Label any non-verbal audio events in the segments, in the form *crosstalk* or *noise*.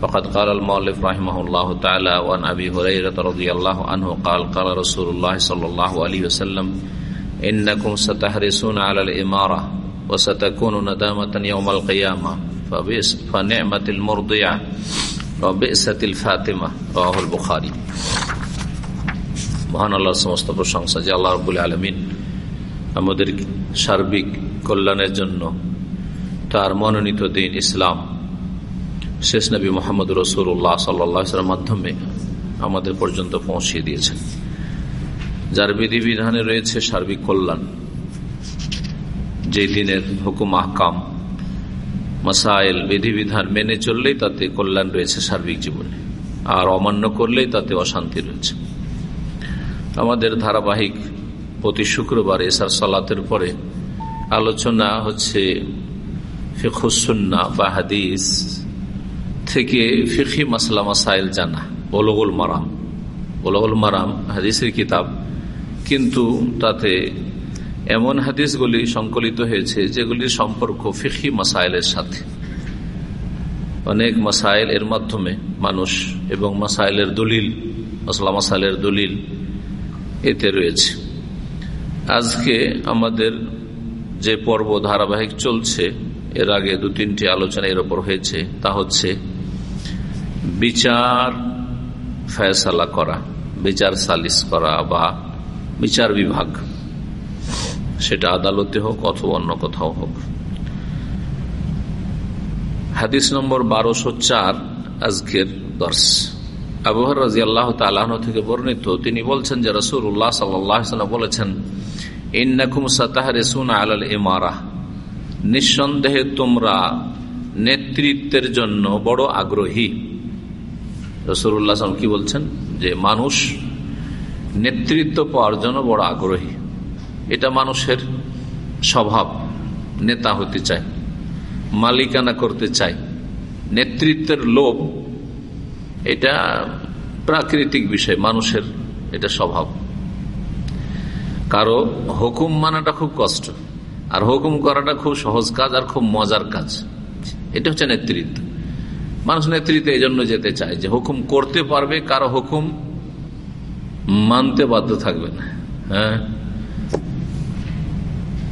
فقد قال المؤلف رحمه الله تعالى وعن أبي هريرة رضي الله عنه قال قال رسول الله صلى الله عليه وسلم إنكم ستحرسون على الإمارة وستكون ندامة يوم القيامة فنعمة المرضية وبئسة الفاتمة رواه البخاري মহান আল্লাহর সমস্ত প্রশংসা যে আল্লাহ রবুল আলমিন আমাদের সার্বিক কল্যাণের জন্য তার মনোনীত দিন ইসলাম শেষ নবী মোহাম্মদ রসুল্লাহ সাল্লামের মাধ্যমে আমাদের পর্যন্ত পৌঁছিয়ে দিয়েছেন। যার বিধিবিধানে রয়েছে সার্বিক কল্যাণ যে দিনের হুকুম, আহকাম মাসাইল বিধিবিধান মেনে চললেই তাতে কল্যাণ রয়েছে সার্বিক জীবনে, আর অমান্য করলেই তাতে অশান্তি রয়েছে। আমাদের ধারাবাহিক প্রতি শুক্রবার এসার সালাতের পরে আলোচনা হচ্ছে ফিখুসুন্না বা হাদিস থেকে ফিখি মাসলা মাসাইল জানা, বলগুল মারাম। বলগুল মারাম হাদিসের কিতাব, কিন্তু তাতে এমন হাদিসগুলি সংকলিত হয়েছে যেগুলির সম্পর্ক ফিখি মাসাইলের সাথে। অনেক মাসাইল এর মাধ্যমে মানুষ এবং মাসাইলের দলিল, মাসলা মাসাইলের দলিল এতে রয়েছে। আজকে আমাদের যে পর্ব ধারাবাহিক চলছে, এর আগে দু তিনটি আলোচনা এর ওপর হয়েছে, তা হচ্ছে বিচার ফয়সালা করা, বিচার সালিস করা বা বিচার বিভাগ, সেটা আদালতে হোক অথবা অন্য কোথাও হোক। হাদিস নম্বর বারোশো চার আজকের দর্শ। আবহার রাজি আল্লাহ তালাহ থেকে বর্ণিত, তিনি বলছেন যে রসুল উল্লাহ সাল্লাম বলেছেন, ইন্নাকুম সাতাহরেসুন আলাল ইমারা নিঃসন্দেহে তোমরা নেতৃত্বের জন্য বড় আগ্রহী। রসুল্লাহ কি বলছেন? যে মানুষ নেতৃত্ব পাওয়ার জন্য বড় আগ্রহী। এটা মানুষের স্বভাব, নেতা হতে চায়, মালিকানা করতে চায়, নেতৃত্বের লোভ, এটা প্রাকৃতিক বিষয়, মানুষের এটা স্বভাব। কারও হুকুম মানাটা খুব কষ্ট, আর হুকুম করাটা খুব সহজ কাজ আর খুব মজার কাজ। এটা হচ্ছে নেতৃত্ব। মানুষ নেতৃত্বে এই জন্য যেতে চায় যে হুকুম করতে পারবে, কারও হুকুম মানতে বাধ্য থাকবে না। হ্যাঁ?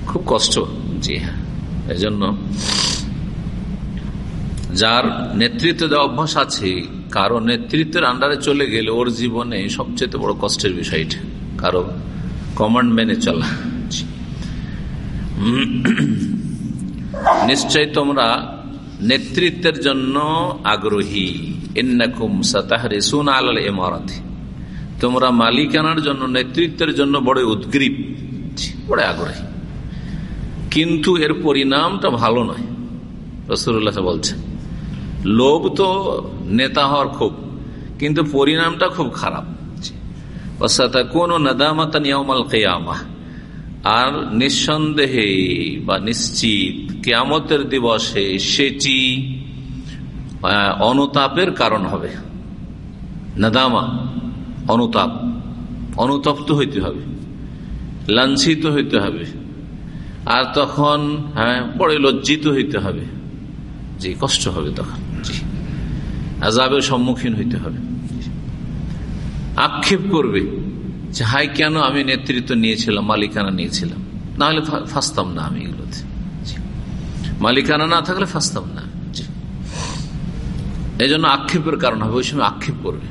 খুব কষ্ট। জি হ্যাঁ। এই জন্য যার নেতৃত্ব দেওয়া অভ্যাস আছে, কারও নেতৃত্বের আন্ডারে চলে গেলে ওর জীবনে সবচেয়ে বড় কষ্টের বিষয়টা কারও কমান্ড মেনে চলা। নিশ্চয় তোমরা নেতৃত্বের জন্য আগ্রহী। তোমরা মালিকানার জন্য, নেতৃত্বের জন্য বড় উদ্গ্রীব। বড় আগ্রহী। কিন্তু এর পরিণামটা ভালো নয় রসুল্লাহ বলছেন। লোভ তো নেতা হওয়ার খুব কিন্তু পরিণামটা খুব খারাপ। কোন নাদামাতা নিয়মাল কেয়ামা। আর নিঃসন্দেহে বা নিশ্চিত কেয়ামতের দিবসে সেটি অনুতাপের কারণ হবে। নাদামা, অনুতাপ। অনুতপ্ত হইতে হবে। লাঞ্ছিত হইতে হবে। আর তখন হ্যাঁ বড় লজ্জিত হইতে হবে। যে কষ্ট হবে তখন। জি। আজাবের সম্মুখীন হইতে হবে। আক্ষেপ করবে। যে, হাই, কেন আমি নেতৃত্ব নিয়েছিলাম, মালিকানা নিয়েছিলাম? না হলে ফাঁসতাম না আমি এগুলোতে। মালিকানা না থাকলে ফাঁসতাম না। এই জন্য আক্ষেপের কারণ হবে, ওই সময় আক্ষেপ করবে।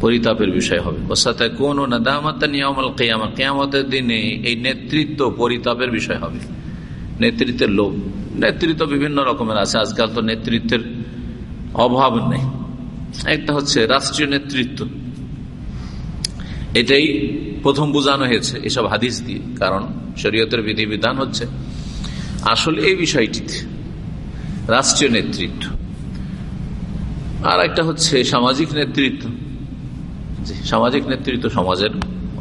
পরিতাপের বিষয় হবে। কেয়ামতের দিনে এই নেতৃত্ব পরিতাপের বিষয় হবে। নেতৃত্বের লোভ। নেতৃত্ব বিভিন্ন রকমের আছে, আজকাল তো নেতৃত্বের অভাব নেই। একটা হচ্ছে রাষ্ট্রীয় নেতৃত্ব। এটাই প্রথম বোঝানো হয়েছে এসব হাদিস দিয়ে, কারণ শরীয়তের বিধিবিধান হচ্ছে। আসলে এই বিষয়টিতে রাষ্ট্রীয় নেতৃত্ব আর একটা হচ্ছে সামাজিক নেতৃত্ব। সামাজিক নেতৃত্ব সমাজের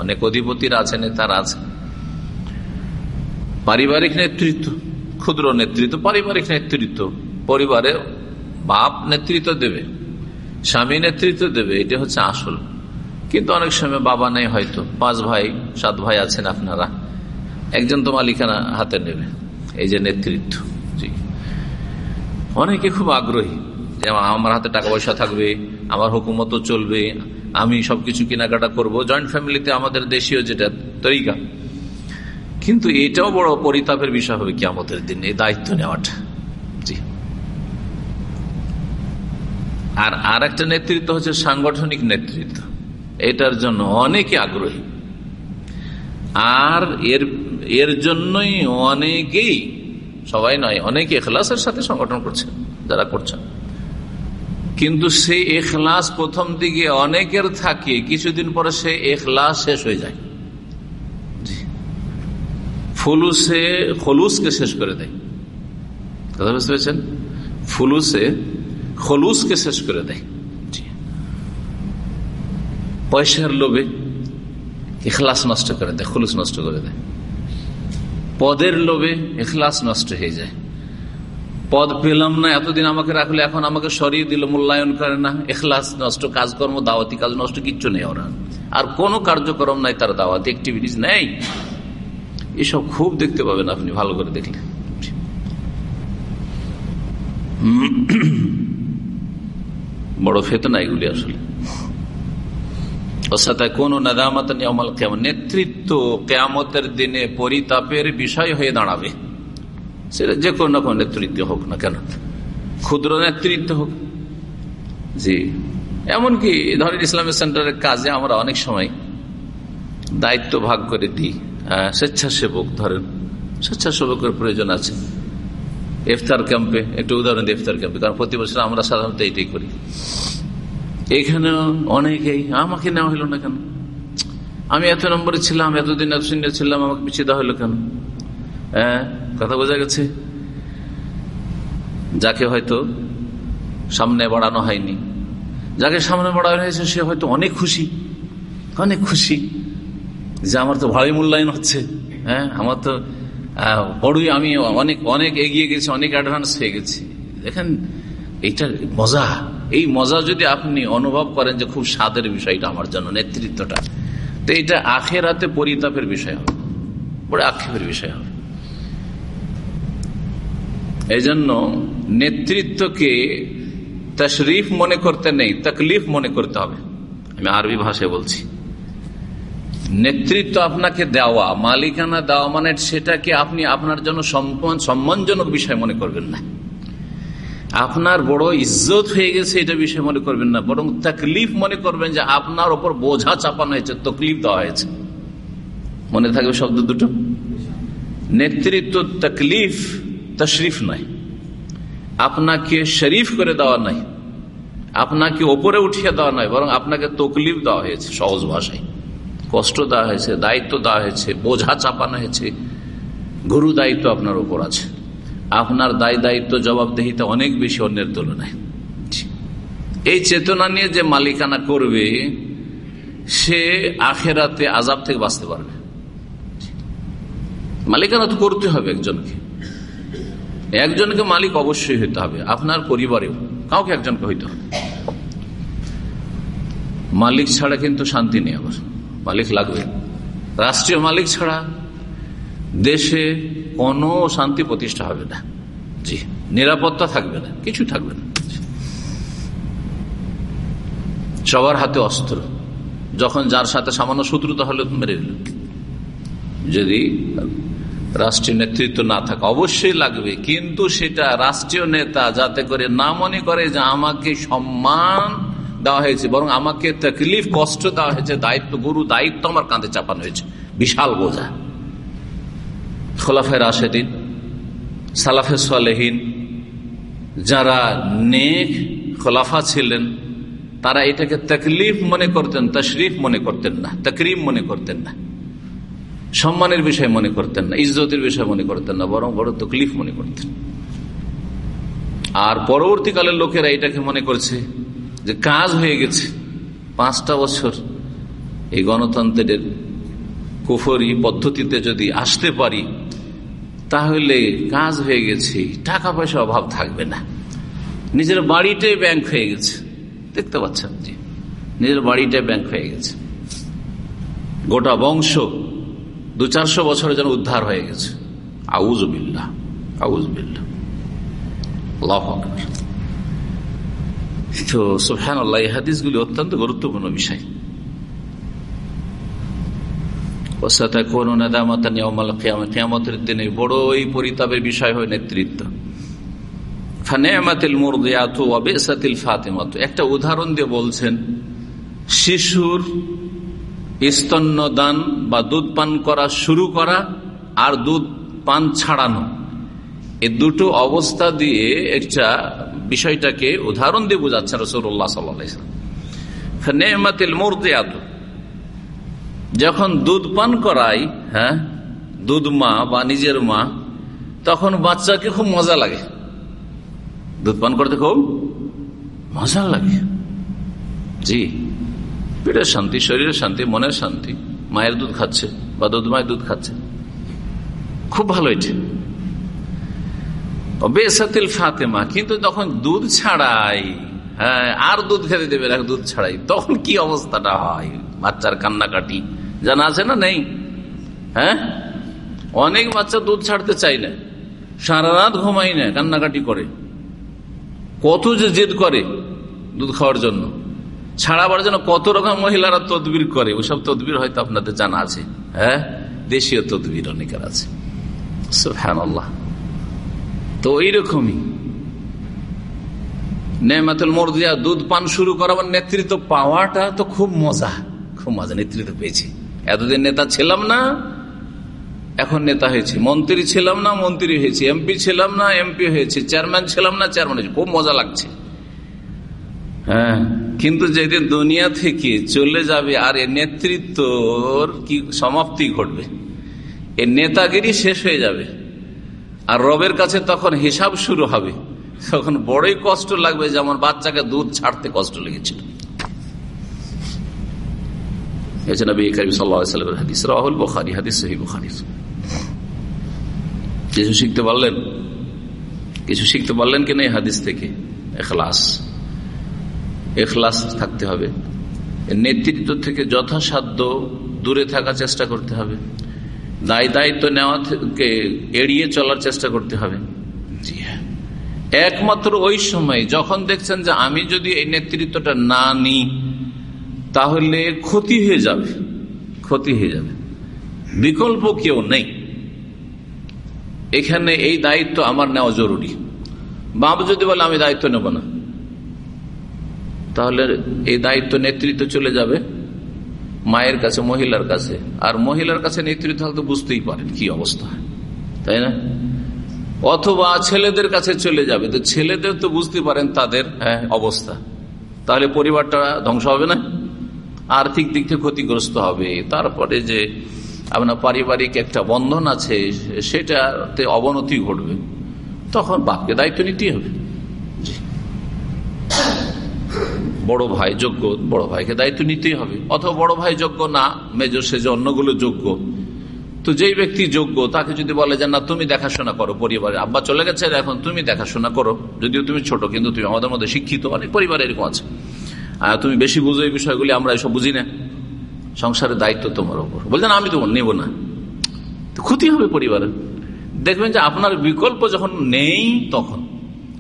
অনেক অধিপতিরা আছে নেতারা আছে পারিবারিক নেতৃত্ব, ক্ষুদ্র নেতৃত্ব, পারিবারিক নেতৃত্ব পরিবারে বাপ নেতৃত্ব দেবে, স্বামী নেতৃত্ব দেবে, এটা হচ্ছে আসল। কিন্তু অনেক সময় বাবা নেই হয়তো। পাঁচ ভাই, সাত ভাই আছেন আপনারা। একজন তো মালিকানা হাতে নেবে। এই যে নেতৃত্ব, জি। অনেকে খুব আগ্রহী যেমন আমার হাতে টাকা পয়সা থাকবে, আমার হুকুমত চলবে, আমি সবকিছু কেনাকাটা করব। জয়েন্ট ফ্যামিলিতে আমাদের দেশীয় যেটা তরিকা। কিন্তু এটাও বড় পরিতাপের বিষয় হবে কি আমাদের দিন, এই দায়িত্ব নেওয়াটা। আর আর একটা নেতৃত্ব হচ্ছে সাংগঠনিক নেতৃত্ব। এটার জন্য অনেকে আগ্রহী। আর এর এর জন্যই অনেকেই, সবাই নয়, অনেকে এখলাসের সাথে সংগঠন করছেন যারা করছেন। কিন্তু সেই এখলাস প্রথম দিকে অনেকের থাকে, কিছুদিন পরে সে এখলাস শেষ হয়ে যায়। ফুলুসে, খলুসকে শেষ করে দেয়। কথা বুঝতে পেরেছেন? ফুলুসে, খলুসকে শেষ করে দেয়। পয়সার লোভে এখলাস নষ্ট করে দেয়, খলুস নষ্ট করে দেয়। পদের লোভে এখলাস নষ্ট হয়ে যায়। পদ পেলাম না, এতদিন আমাকে রাখলে, এখন আমাকে সরিয়ে দিল, মূল্যায়ন করে না। এখলাস নষ্ট, কাজকর্ম, দাওয়াতি কাজ নষ্ট, কিচ্ছু নেই ওরা। আর কোনো কার্যক্রম নাই তার দাওয়াতি অ্যাক্টিভিটিস নেই। এসব খুব দেখতে পাবেন আপনি, ভালো করে দেখলে। বড় ফেতনা এগুলি আসলে। নেতৃত্ব কেয়ামতের দিনে পরিতাপের বিষয় হয়ে দাঁড়াবে। সেটা যে কোনো কোন নেতৃত্ব হোক না কেন। ক্ষুদ্র নেতৃত্ব হোক। জি। এমনকি ধরেন ইসলামিক সেন্টারের কাজে আমরা অনেক সময় দায়িত্ব ভাগ করে দিই। স্বেচ্ছাসেবক ধরেন। স্বেচ্ছাসেবকের প্রয়োজন আছে। ইফতার ক্যাম্পে, একটু উদাহরণ দিই ইফতার ক্যাম্পে। কারণ প্রতি বছর আমরা সাধারণত এইটাই করি। এখানে অনেকেই, আমাকে নেওয়া হলো না কেন? আমি এত নম্বরে ছিলাম, এতদিন এত সিনিয়র ছিলাম, আমাকে পিছিয়ে দেওয়া হলো কেন? হ্যাঁ কথা বোঝা গেছে? যাকে হয়তো সামনে বাড়ানো হয়নি। যাকে সামনে বাড়ানো হয়েছে, সে হয়তো অনেক খুশি। অনেক খুশি যে আমার তো ভালোই মূল্যায়ন হচ্ছে। হ্যাঁ আমার তো বড়ই আমি অনেক অনেক এগিয়ে গেছি, অনেক অ্যাডভান্স হয়ে গেছি। দেখেন এইটা মজা। এই মজা যদি আপনি অনুভব করেন যে খুব স্বাদের বিষয়টা আমার জন্য, নেতৃত্বটা, তো এটা আখেরাতে পরিতাপের বিষয় হবে। বড় আক্ষেপের বিষয় হবে। এই জন্য নেতৃত্বকে তশরিফ মনে করতে নেই, তকলিফ মনে করতে হবে। আমি আরবি ভাষায় বলছি। নেতৃত্ব আপনাকে দেওয়া, মালিকানা দেওয়া মানে সেটাকে আপনি আপনার জন্য সম্মানজনক বিষয় মনে করবেন না। আপনার বড় ইজ্জত হয়ে গেছে, এটা বিষয় মনে করবেন না। বরং তকলিফ মনে করবেন যে আপনার ওপর বোঝা চাপানো হয়েছে, তকলিফ দেওয়া হয়েছে। মনে থাকবে শব্দ দুটো? নেতৃত্ব তকলিফ, তশরিফ নয় আপনাকে শরীফ করে দেওয়া নাই। আপনাকে ওপরে উঠিয়ে দেওয়া নয় বরং আপনাকে তকলিফ দেওয়া হয়েছে সহজ ভাষায়। কষ্ট দেওয়া হয়েছে, দায়িত্ব দেওয়া হয়েছে, বোঝা চাপানো হয়েছে গুরু দায়িত্ব আপনার উপর আছে। আপনার দায় দায়িত্ব জবাবদেহিতে অনেক বেশি অন্যের তুলনায়। এই চেতনা নিয়ে যে মালিকানা করবে, সে আখেরাতে আজাব থেকে বাঁচতে পারবে। মালিকানা তো করতে হবে একজনকে। একজনকে মালিক অবশ্যই হইতে হবে, আপনার পরিবারেও। কাউকে একজনকে হইতে হবে। মালিক ছাড়া কিন্তু শান্তি নেই আবার। মালিক লাগবে। রাষ্ট্রীয় মালিক ছাড়া দেশে কোনো শান্তি প্রতিষ্ঠা হবে না। জি, নিরাপত্তা থাকবে না কিছু থাকবে না। সবার হাতে অস্ত্র। যখন যার সাথে সামান্য শত্রুতা হলে মেরে দিল। যদি রাষ্ট্রীয় নেতৃত্ব না থাকে, অবশ্যই লাগবে। কিন্তু সেটা রাষ্ট্রীয় নেতা যাতে করে না মনে করে যে আমাকে সম্মান দেওয়া হয়েছে, বরং আমাকে তকলিফ কষ্ট দেওয়া হয়েছে, দায়িত্ব, গুরু দায়িত্ব আমার কাঁধে চাপানো হয়েছে। বিশাল বোঝা। খোলাফের রাশেদিন, সালাফে সালেহীন, যারা নেক খোলাফা ছিলেন, তারা এটাকে তকলিফ মনে করতেন, তশরিফ মনে করতেন না, তকরিম মনে করতেন না, সম্মানের বিষয় মনে করতেন না, ইজ্জতের বিষয় মনে করতেন না, বরং বড় তকলিফ মনে করতেন। আর পরবর্তীকালের লোকেরা এটাকে মনে করছে যে কাজ হয়ে গেছে, পাঁচটা বছর এই গণতন্ত্রের কুফরি পদ্ধতিতে যদি আসতে পারি তাহলে কাজ হয়ে গেছে টাকা পয়সা অভাব থাকবে না। নিজের বাড়িটাই ব্যাংক হয়ে গেছে। দেখতে পাচ্ছেন জি নিজের বাড়িটাই ব্যাংক হয়ে গেছে। গোটা বংশ দু চারশো বছরে যেন উদ্ধার হয়ে গেছে। আউজ বিল্লা আউজ বিল্লা তো সুফহান আল্লাহ হাদিসগুলি অত্যন্ত গুরুত্বপূর্ণ বিষয়। কেয়ামতের দিনে বড়ই পরিতাপের বিষয় হয় নেতৃত্ব। একটা উদাহরণ দিয়ে বলছেন, শিশুর স্তন্যদান বা দুধ পান করা শুরু করা আর দুধ পান ছাড়ানো এ দুটো অবস্থা দিয়ে একটা বিষয়টাকে উদাহরণ দিয়ে বোঝাচ্ছেন রসুল্লাহ সাল্লামাতিল মুরদিয়াত। যখন দুধ পান করাই হ্যাঁ দুধ মা বা নিজের মা, তখন বাচ্চাকে খুব মজা লাগে। দুধ পান করতে খুব মজা লাগে। জি পেটের শান্তি শরীরের শান্তি, মনের শান্তি। মায়ের দুধ খাচ্ছে বা দুধ মায়ের দুধ খাচ্ছে। খুব ভালো এটি। বেসাতিল ফাতেমা, কিন্তু তখন দুধ ছাড়াই হ্যাঁ আর দুধ খেতে দেবে দুধ ছাড়াই, তখন কি অবস্থাটা হয়? বাচ্চার কান্নাকাটি। জানা আছে না নেই? হ্যাঁ? অনেক বাচ্চা দুধ ছাড়তে চাই না। সারা রাত ঘুমাই না, কান্নাকাটি করে। কত যে জেদ করে দুধ খাওয়ার জন্য। ছাড়াবার জন্য কত রকম মহিলারা তদবির করে। ওসব তদবির হয়তো আপনাদের জানা আছে। হ্যাঁ? দেশীয় তদবির অনেকের আছে। তো এইরকমই। নেমাতুল মর্দিয়া দুধ পান শুরু করাবার নেতৃত্ব পাওয়াটা তো খুব মজা। খুব মজা নেতৃত্ব পেয়েছি। এতদিন নেতা ছিলাম না, এখন নেতা হয়েছি। মন্ত্রী ছিলাম না, মন্ত্রী হয়েছি। এমপি ছিলাম না, এমপি হয়েছি। চেয়ারম্যান ছিলাম না, চেয়ারম্যান হয়েছি। খুব মজা লাগছে। হ্যাঁ কিন্তু যেদিন দুনিয়া থেকে চলে যাবে আর এ নেতৃত্বর কি সমাপ্তি ঘটবে এ নেতাগিরি শেষ হয়ে যাবে। আর রবের কাছে তখন হিসাব শুরু হবে। তখন বড়ই কষ্ট লাগবে যেমন বাচ্চাকে দুধ ছাড়তে কষ্ট লেগেছিল। কিছু শিখতে পারলেন? কিছু শিখতে পারলেন কিনা এই হাদিস থেকে? এখলাস। এখলাস থাকতে হবে। নেতৃত্ব থেকে যথাসাধ্য দূরে থাকার চেষ্টা করতে হবে। দায় দায়িত্ব নেওয়া থেকে এড়িয়ে চলার চেষ্টা করতে হবে। জি হ্যাঁ। একমাত্র ওই সময় যখন দেখছেন যে আমি যদি এই নেতৃত্বটা না নিই তাহলে ক্ষতি হয়ে যাবে। ক্ষতি হয়ে যাবে। বিকল্প কেউ নেই। এখানে এই দায়িত্ব আমার নেওয়া জরুরি। বাপ যদি বলে আমি দায়িত্ব নেব না। তাহলে এই দায়িত্ব নেতৃত্ব চলে যাবে মায়ের কাছে মহিলার কাছে। আর মহিলার কাছে নেতৃত্ব হয়তো বুঝতেই পারেন কি অবস্থা। তাই না? অথবা ছেলেদের কাছে চলে যাবে। তো ছেলেদের তো বুঝতে পারেন তাদের হ্যাঁ, অবস্থা। তাহলে পরিবারটা ধ্বংস হবে না? আর্থিক দিক থেকে ক্ষতিগ্রস্ত হবে। তারপরে যে আপনার পারিবারিক একটা বন্ধন আছে, সেটাতে অবনতি ঘটবে। তখন বাপকে দায়িত্ব নিতেই হবে। বড় ভাই যোগ্য, বড় ভাইকে দায়িত্ব নিতেই হবে। অথবা বড় ভাই যোগ্য না মেজর সেজে অন্যগুলো যোগ্য। তো যেই ব্যক্তি যোগ্য, তাকে যদি বলে যে, না, তুমি দেখাশোনা করো পরিবারে আব্বা চলে গেছে, এখন তুমি দেখাশোনা করো। যদিও তুমি ছোট, কিন্তু তুমি আমাদের মধ্যে শিক্ষিত, অনেক পরিবার এরকম আছে। তুমি বেশি বুঝো এই বিষয়গুলি, আমরা এসব বুঝি না। সংসারের দায়িত্ব তোমার ওপর বলছেন, আমি তো নেব না। ক্ষতি হবে পরিবারের। দেখবেন যে আপনার বিকল্প যখন নেই তখন।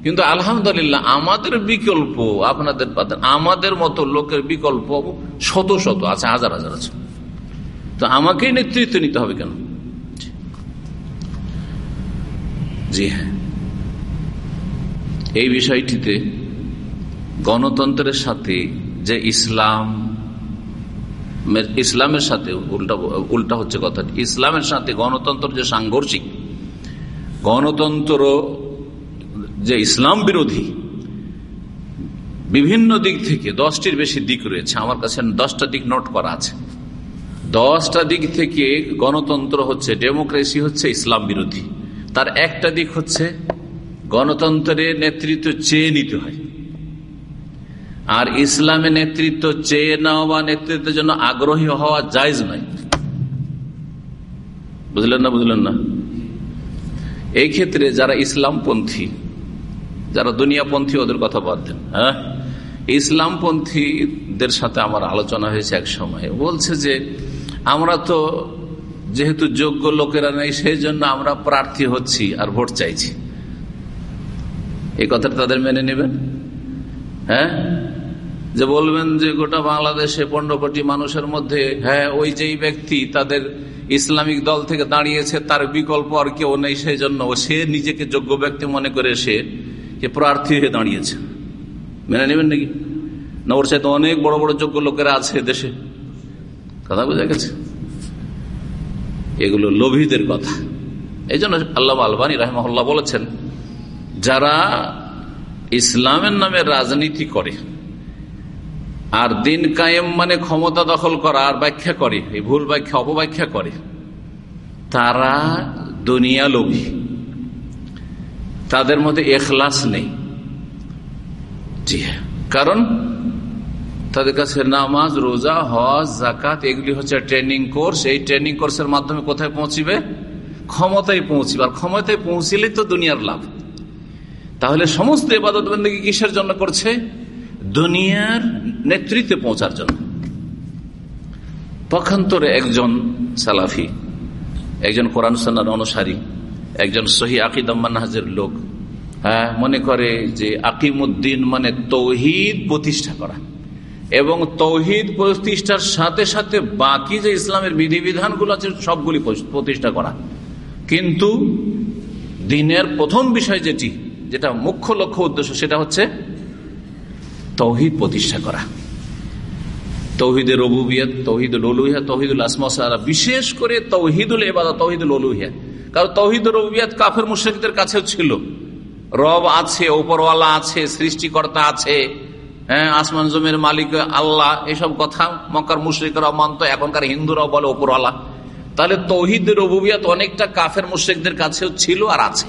কিন্তু আলহামদুলিল্লাহ, আমাদের বিকল্প আপনাদের আমাদের মতো লোকের বিকল্প শত শত আছে, হাজার হাজার আছে। তো আমাকেই নেতৃত্ব নিতে হবে কেন? জি হ্যাঁ। এই বিষয়টিতে গণতন্ত্রের সাথে যে ইসলাম ইসলামের সাথে উল্টা উল্টা হচ্ছে কথা। ইসলামের সাথে গণতন্ত্র যে সাংঘর্ষিক গণতন্ত্র যে ইসলাম বিরোধী, বিভিন্ন দিক থেকে দশটির বেশি দিক রয়েছে। আমার কাছে দশটা দিক নোট করা আছে। দশটা দিক থেকে গণতন্ত্র হচ্ছে, ডেমোক্রেসি হচ্ছে ইসলাম বিরোধী। তার একটা দিক হচ্ছে গণতন্ত্রের নেতৃত্ব চেয়ে নিতে হয়। আর ইসলামে নেতৃত্ব চেয়ে নেওয়া বা নেতৃত্বের জন্য আগ্রহী হওয়া জায়জ নয়। বুঝলেন না বুঝলেন না? এই ক্ষেত্রে যারা ইসলামপন্থী, যারা দুনিয়াপন্থী, ওদের কথা বাদ দেন হ্যাঁ? ইসলামপন্থীদের সাথে আমার আলোচনা হয়েছে এক সময়। বলছে যে, আমরা তো যেহেতু যোগ্য লোকেরা নেই সেই জন্য আমরা প্রার্থী হচ্ছি আর ভোট চাইছি। এই কথাটা তাদের মেনে নেবেন? হ্যাঁ? যে বলবেন যে গোটা বাংলাদেশে পনেরো কোটি মানুষের মধ্যে হ্যাঁ ওই যেই ব্যক্তি তাদের ইসলামিক দল থেকে দাঁড়িয়েছে, তার বিকল্প আর কেউ নেই সেই জন্য সে নিজেকে যোগ্য ব্যক্তি মনে করে সে প্রার্থী হয়ে দাঁড়িয়েছে। মেনে নেবেন নাকি? না, ওর সাথে অনেক বড় বড় যোগ্য লোকেরা আছে দেশে। কথা বোঝা গেছে? এগুলো লোভীদের কথা। এই জন্য আল্লাহ আলবানী রাহমহল্লা বলেছেন, যারা ইসলামের নামে রাজনীতি করে আর দিন কায়েম মানে ক্ষমতা দখল করা, আর ব্যাখ্যা করে, এই ভুল ব্যাখ্যা, অপব্যাখ্যা করে। তারা দুনিয়া লোভী। তাদের মধ্যে এখলাস নেই। জি হ্যাঁ। কারণ তাদের কাছে নামাজ, রোজা, হজ জাকাত এগুলি হচ্ছে ট্রেনিং কোর্স। এই ট্রেনিং কোর্সের মাধ্যমে কোথায় পৌঁছিবে? ক্ষমতায় পৌঁছিবে। আর ক্ষমতায় পৌঁছিলেই তো দুনিয়ার লাভ। তাহলে সমস্ত এবাদত বন্দী কিসের জন্য করছে? দুনিয়ার নেতৃত্বে পৌঁছার জন্য। পক্ষান্তরে একজন সালাফি, একজন কোরআন সন্ন্যার অনুসারী, একজন সহি আকিদাম্মানহাজের লোক হ্যাঁ মনে করে যে আকিমুদ্দিন মানে তৌহিদ প্রতিষ্ঠা করা এবং তৌহিদ প্রতিষ্ঠার সাথে সাথে বাকি যে ইসলামের বিধিবিধানগুলো আছে সবগুলি প্রতিষ্ঠা করা। কিন্তু দিনের প্রথম বিষয় যেটি, যেটা মুখ্য লক্ষ্য উদ্দেশ্য সেটা হচ্ছে তৌহিদ প্রতিষ্ঠা করা। তৌহিদের রবুবিয়ত তৌহিদুল অলুহিয়া তৌহিদুল আসমা বিশেষ করে তৌহিদুল এবাদা তৌহিদুল অলুহিয়া কারণ তৌহিদুল রবুবিয়াত কাফের মুশ্রিকদের কাছেও ছিল। রব আছে ওপরওয়ালা আছে, সৃষ্টিকর্তা আছে হ্যাঁ আসমান জমির মালিক, আল্লাহ, এসব কথা মক্কার মুশ্রিকরা মানত এখনকার হিন্দুরাও বলে ওপরওয়ালা তাহলে তৌহিদ রবুবিয়াত অনেকটা কাফের মুশ্রিকদের কাছেও ছিল আর আছে।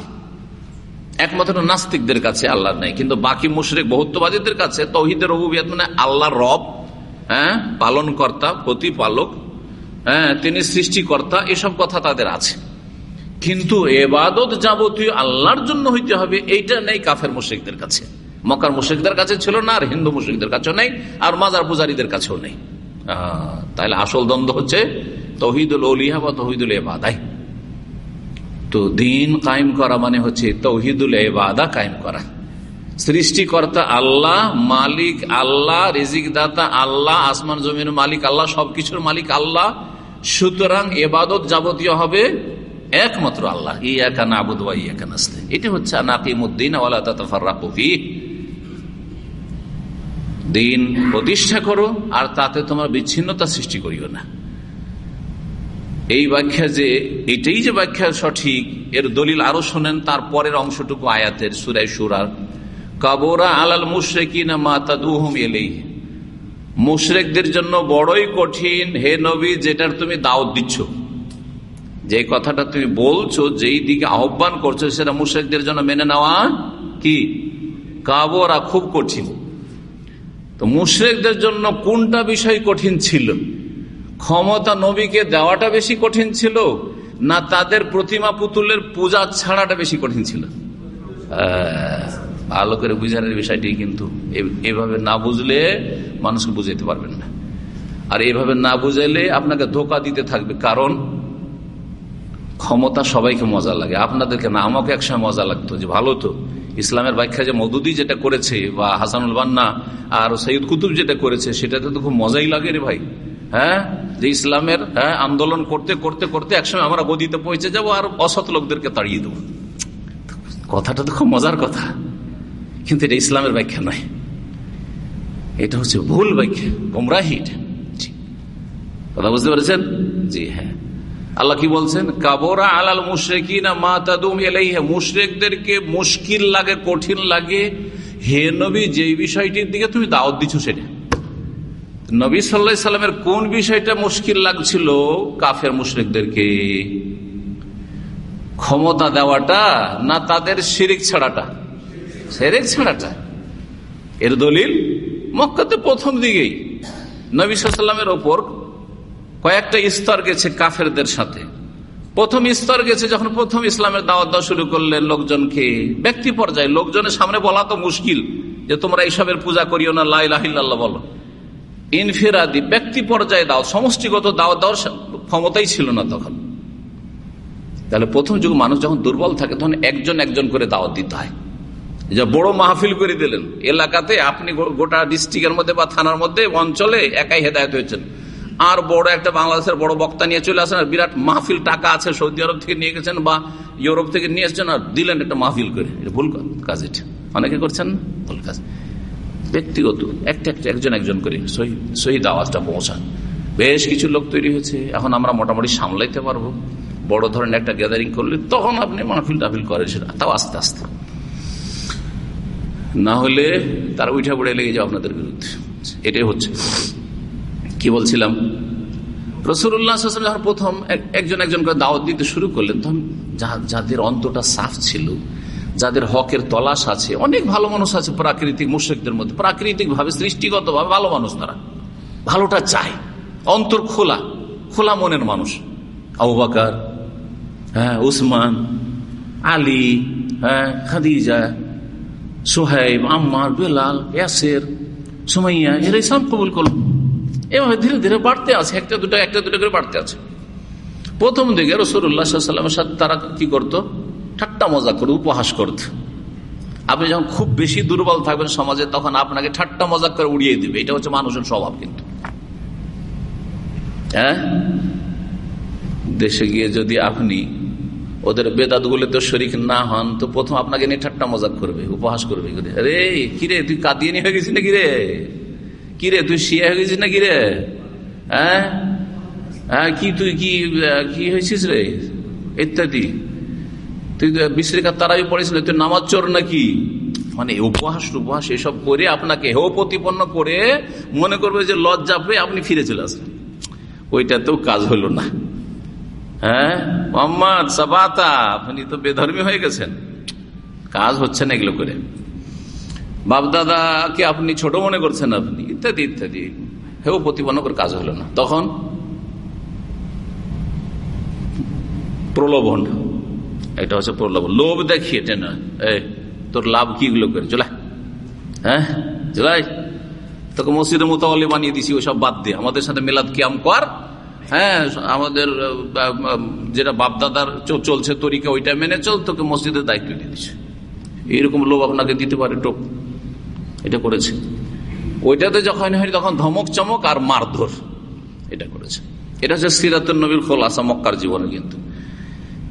একমাত্র নাস্তিকদের কাছে আল্লাহ নেই, কিন্তু বাকি মুশরেক বহুত্ববাদীদের কাছে তৌহিদের রবুবিয়াত মানে আল্লাহ রব হ্যাঁ পালন কর্তা প্রতিপালক হ্যাঁ তিনি সৃষ্টিকর্তা, এসব কথা তাদের আছে। কিন্তু এবাদত যাবতীয় আল্লাহর জন্য হইতে হবে, এইটা নেই কাফের মুশ্রিকদের কাছে। মকার মুশ্রিকদের কাছে ছিল না, আর হিন্দু মুশ্রিকদের কাছেও নেই, আর মাজার পূজারীদের কাছেও নেই। তাহলে আসল দ্বন্দ্ব হচ্ছে তহিদুল ওলিহা বা তহিদুল এবাদাই। তো দিন কায়েম করা মানে হচ্ছে তৌহিদুল এবাদা কায়েম করা। সৃষ্টিকর্তা আল্লাহ, মালিক আল্লাহ রিজিক দাতা আল্লাহ, আসমান জমির মালিক আল্লাহ, সবকিছুর মালিক আল্লাহ, সুতরাং এবাদত যাবতীয় হবে একমাত্র আল্লাহ। ইয়াকা নাবুদ ইয়াকা নাস্তে এটি হচ্ছে নাকিমুদ্দিন দিন প্রতিষ্ঠা করো আর তাতে তোমার বিচ্ছিন্নতা সৃষ্টি করিও না। এই ব্যাখ্যা যে, এটাই যে ব্যাখ্যা সঠিক, এর দলিল আরও শোনেন, তার পরের অংশটুকু আয়াতের সুরাই সুরার কাবোরা আলাল মুশ্রেকিনা মাতাদুহম এলেই মুশরেকদের জন্য বড়ই কঠিন, হে নবী, যেটার তুমি দাওয়াত দিচ্ছ। যে কথাটা তুমি বলছো, যেই দিকে আহ্বান করছ, সেটা মুশ্রেকদের জন্য মেনে নেওয়া কি? কাবোরা খুব কঠিন। তো মুশ্রেকদের জন্য কোনটা বিষয় কঠিন ছিল? ক্ষমতা নবীকে দেওয়াটা বেশি কঠিন ছিল, না তাদের প্রতিমা পুতুলের পূজা ছাড়াটা বেশি কঠিন ছিল? ভালো করে বুঝানোর বিষয়টি কিন্তু এভাবে না বুঝলে মানুষকে বুঝাইতে পারবেন না। আর এভাবে না বুঝাইলে আপনাকে ধোকা দিতে থাকবে, কারণ ক্ষমতা সবাইকে মজা লাগে, আপনাদেরকে না, আমাকে একসময় মজা লাগতো যে ভালো তো। ইসলামের ব্যাখ্যা যে মদুদি যেটা করেছে বা হাসানুল বান্না আর সৈয়দ কুতুব যেটা করেছে, সেটাতে তো খুব মজাই লাগে রে ভাই হ্যাঁ? যে ইসলামের হ্যাঁ আন্দোলন করতে করতে করতে একসময় আমরা গদিতে পৌঁছে যাব আর অসৎ লোকদেরকে তাড়িয়ে দেবো। কথাটা তো খুব মজার কথা। কিন্তু এটা ইসলামের ব্যাখ্যা নয়। এটা হচ্ছে ভুল ব্যাখ্যা, গোমরাহি কথা বুঝতে পেরেছেন? জি হ্যাঁ। আল্লাহ কি বলছেন? কাবরা আলাল মুশরেকিনা মা তাদুম এলাইহা মুশরেকদেরকে মুশকিল লাগে, কঠিন লাগে। হে নবী, যেই বিষয়টির দিকে তুমি দাওয়াত দিচ্ছ সেটা। নবী সাল্লা সাল্লামের কোন বিষয়টা মুশকিল লাগছিল? কাফের মুশরিকদেরকে ক্ষমতা দেওয়াটা না তাদের শিরিক ছাড়াটা? সেরেক ছাড়াটা। এর দলিল মক্কাতে প্রথম দিকেই। নবী সাল্লামের ওপর কয়েকটা স্তর গেছে কাফেরদের সাথে। প্রথম স্তর গেছে যখন প্রথম ইসলামের দাওয়াত দেওয়া শুরু করলেন লোকজনকে। ব্যক্তি পর্যায়ে লোকজনের সামনে বলা তো মুশকিল যে তোমরা এইসবের পূজা করিও না লাইল্লাহ বলো। ইনফেরাদি ব্যক্তি পর্যায়ে দাও, সমষ্টিগত দাওয়াত দেওয়ার ক্ষমতাই ছিল না তখন। তাহলে প্রথম যুগ মানুষ যখন দুর্বল থাকে, তখন একজন একজন করে দাওয়াত দিতে হয়। যা বড় মাহফিল করে দিলেন, এলাকাতে আপনি গোটা ডিস্ট্রিক্টের মধ্যে বা থানার মধ্যে, অঞ্চলে একাই হেদায়ত হয়েছেন। আর বড় একটা বাংলাদেশের বড় বক্তা নিয়ে চলে আসেন, আর বিরাট মাহফিল টাকা আছে সৌদি আরব থেকে নিয়ে গেছেন বা ইউরোপ থেকে নিয়ে এসছেন, আর দিলেন একটা মাহফিল করে। এটা ভুল কাজ এটা। অনেকে করছেন ভুল কাজ। ব্যক্তিগত, একটা একটা, একজন একজন করে সহি আওয়াজটা পৌঁছান। বেশ কিছু লোক তৈরি হয়েছে, এখন আমরা মোটামুটি সামলাইতে পারব। বড় ধরনের একটা গ্যাদারিং করলে তখন আপনি মাহফিল টাফিল করেন তাও আস্তে আস্তে। না হলে তারা উঠে পড়ে লেগে যাও আপনাদের বিরুদ্ধে। এটাই হচ্ছে। কি বলছিলাম? রসুল্লাহ যখন প্রথম একজন একজন করে দাওয়াত দিতে শুরু করলেন, তখন যাদের অন্তটা সাফ ছিল যাদের হকের তলাশ আছে, অনেক ভালো মানুষ আছে প্রাকৃতিক মুশ্রিকদের মধ্যে প্রাকৃতিক ভাবে সৃষ্টিগত ভাবে ভালো মানুষ তারা। ভালোটা চায়, অন্তর খোলা খোলা মনের মানুষ। আবাকার হ্যাঁ উসমান, আলী হ্যাঁ খাদিজা সোহেব আম্মার, বেলাল, ইয়াসের, সুমাইয়া, এরা ইসলাম কবুল করল। এভাবে ধীরে ধীরে বাড়তে আছে, একটা দুটো একটা দুটো করে বাড়তে আছে। প্রথম দিকে রসুল্লাহামের সাথে তারা কি করত? ঠাট্টা মজা করে, উপহাস করত। আপনি যখন খুব বেশি দুর্বল থাকবেন সমাজে, তখন আপনাকে ঠাট্টা মজা করে উড়িয়ে দিবে। এটা হচ্ছে মানুষের স্বভাব কিন্তু। হ্যাঁ? দেশে গিয়ে যদি আপনি ওদের বেদাত তো শরিক না হন, তো প্রথম আপনাকে নিয়ে ঠাট্টা মজাক করবে, উপহাস করবে। রে কিরে, তুই কাঁদিয়ে নিয়ে হয়ে গেছিস না কিরে কিরে, তুই শিয়া হয়ে গেছিস না কিরে হ্যাঁ? হ্যাঁ কি তুই, কি কি হয়েছিস রে? ইত্যাদি। তুই বিশ্রিকা তারাই পড়েছিল তুই নামাজ চোর নাকি? মানে উপহাস উপহাস, এসব করে আপনাকে হেও প্রতিপন্ন করে মনে করবে যে লজ্জা পেয়ে আপনি ফিরে চলে আসবেন ওইটাতেও কাজ হলো না। হ্যাঁ? মোহাম্মদ, সাবাতা, আপনি তো বেধর্মী হয়ে গেছেন। কাজ হচ্ছে না এগুলো করে। বাপদাদাকে আপনি ছোট মনে করছেন আপনি, ইত্যাদি ইত্যাদি। হেও প্রতিপন্ন করে কাজ হলো না। তখন প্রলোভন। এটা হচ্ছে প্রলোভন। লোভ দেখিয়ে টেনা তোর লাভ কি গুলো করে? চলে হ্যাঁ? চলাই তোকে মসজিদের মোতাবলি বানিয়ে দিছি, ওসব বাদ দিয়ে আমাদের সাথে মেলাদ কিয়াম কর। হ্যাঁ আমাদের যেটা বাপদাদার চলছে তরিকা, ওইটা মেনে চল, তোকে মসজিদের দায়িত্ব দিয়ে দিচ্ছে এইরকম লোভ আপনাকে দিতে পারে টোপ। এটা করেছে। ওইটাতে যখন হয়, তখন ধমক, চমক আর মারধর। এটা করেছে। এটা হচ্ছে সিরাতুল নবীর খোলাসা মক্কার জীবনে কিন্তু।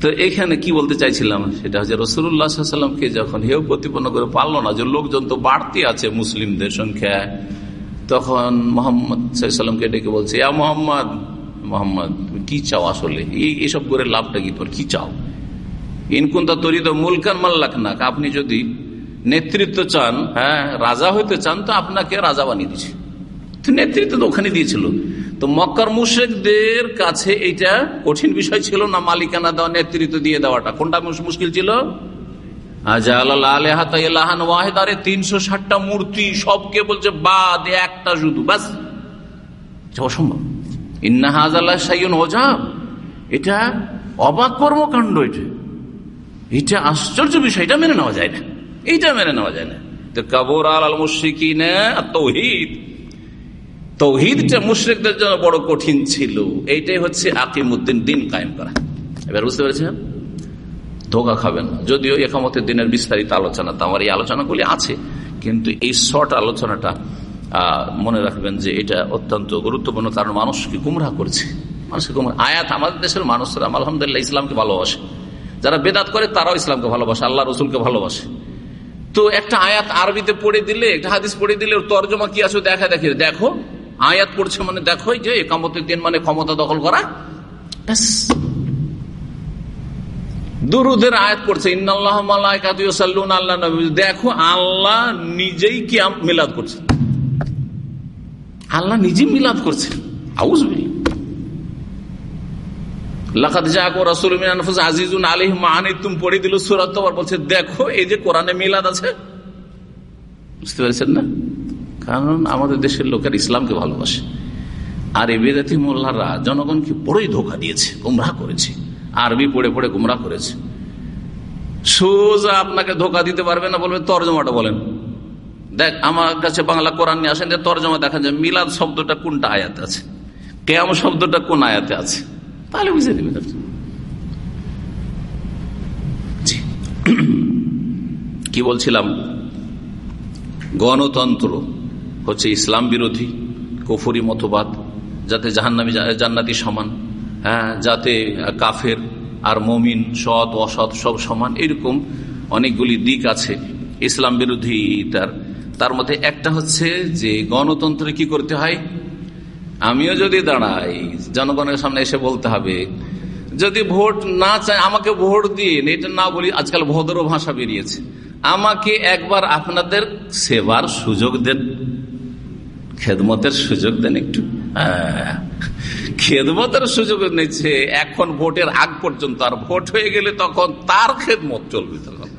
তো এখানে কি বলতে চাইছিলাম? সেটা হচ্ছে রসুল্লাহামকে যখন হেউ প্রতিপন্ন করে পারল না, যে লোকজন তো বাড়তি আছে মুসলিমদের সংখ্যা, তখন মোহাম্মদ সাল্লামকে ডেকে বলছে ইয়া মোহাম্মদ মোহাম্মদ, তুমি কি চাও আসলে? এই, এসব করে লাভটা কি তোর কি চাও? ইনকুন্তা তরিত মুলকান মাল্লাক না আপনি যদি নেতৃত্ব চান হ্যাঁ রাজা হইতে চান, তো আপনাকে রাজা বানিয়ে দিচ্ছে নেতৃত্ব তো ওখানে দিয়েছিল। তো মক্কার মুশেকদের কাছে এইটা কঠিন বিষয় ছিল না, মালিকানা দেওয়া, নেতৃত্ব দিয়ে দেওয়াটা। কোনটা মুশকিল ছিল? তিনশো ষাটটা মূর্তি, সবকে বলছে একটা অসম্ভব। এটা এটা। এটা আশ্চর্য বিষয়, এটা মেনে নেওয়া যায় না। এইটা মেনে নেওয়া যায় না। তো কাবর আল তৌহিদ তৌহিদটা মুশ্রিকদের জন্য বড় কঠিন ছিল। এইটাই হচ্ছে আকিমুদ্দিন দিন কায়েম করা। এবার বুঝতে পেরেছেন? ধোকা খাবেন। যদিও একামতের দিনের বিস্তারিত আলোচনা, তো আমার এই আলোচনাগুলি আছে। কিন্তু এই শর্ট আলোচনাটা মনে রাখবেন যে এটা অত্যন্ত গুরুত্বপূর্ণ, কারণ মানুষকে গুমরাহ করছে। মানুষকে গুমরা আয়াত আমাদের দেশের মানুষরা, আলহামদুলিল্লাহ, ইসলামকে ভালোবাসে। যারা বেদাত করে, তারাও ইসলামকে ভালোবাসে, আল্লাহ রসুলকে ভালোবাসে। তো একটা আয়াত আরবিতে পড়ে দিলে, একটা হাদিস পড়ে দিলে তর্জমা কি আছে দেখা দেখে। দেখো আয়াত পড়ছে মানে দেখো যে একামতের দিন মানে ক্ষমতা দখল করা। দুরুদের আয়াত আল্লাহ দেখো, আল্লাহ নিজেই কি মিলাদ করছে আল্লাহ নিজে মিলাদ করছে আউজ পড়ে দিল বলছে, দেখো, এই যে কোরআনে মিলাদ আছে। বুঝতে পেরেছেন না? কারণ আমাদের দেশের লোকের ইসলামকে ভালোবাসে। আর এ বেদাতি মোল্লারা জনগণকে বড়ই ধোকা দিয়েছে, গুমরাহ করেছে। আরবি পড়ে পড়ে গুমরাহ করেছে। সোজা আপনাকে ধোকা দিতে পারবে না বলবে, তর্জমাটা বলেন। দেখ, আমার কাছে বাংলা কোরআন নিয়ে আসেন, যে তর্জমা দেখা যায়, মিলাদ শব্দটা কোনটা আয়াতে আছে? কেম শব্দটা কোন আয়াতে আছে? তাহলে বুঝে দিবেন *clears throat* কি বলছিলাম? গণতন্ত্র। হচ্ছে ইসলাম বিরোধী, কফরি মতবাদ, যাতে জাহান্নামি জান্নাতি সমান হ্যাঁ যাতে কাফের আর মমিন সৎ, অসৎ সব সমান, এরকম অনেকগুলি দিক আছে ইসলাম বিরোধী তার তার মধ্যে একটা হচ্ছে যে গণতন্ত্রে কি করতে হয়? আমিও যদি দাঁড়াই, জনগণের সামনে এসে বলতে হবে, যদি ভোট না চায় আমাকে ভোট দিয়ে এটা না বলি আজকাল ভদ্র ভাষা বেরিয়েছে। আমাকে একবার আপনাদের সেবার সুযোগ দেন। খেদমতের সুযোগ দেন একটু। হ্যাঁ। খেদমতের সুযোগ নিচ্ছে, এখন ভোটের আগ পর্যন্ত আর ভোট হয়ে গেলে তখন তার খেদমত চলবে তখন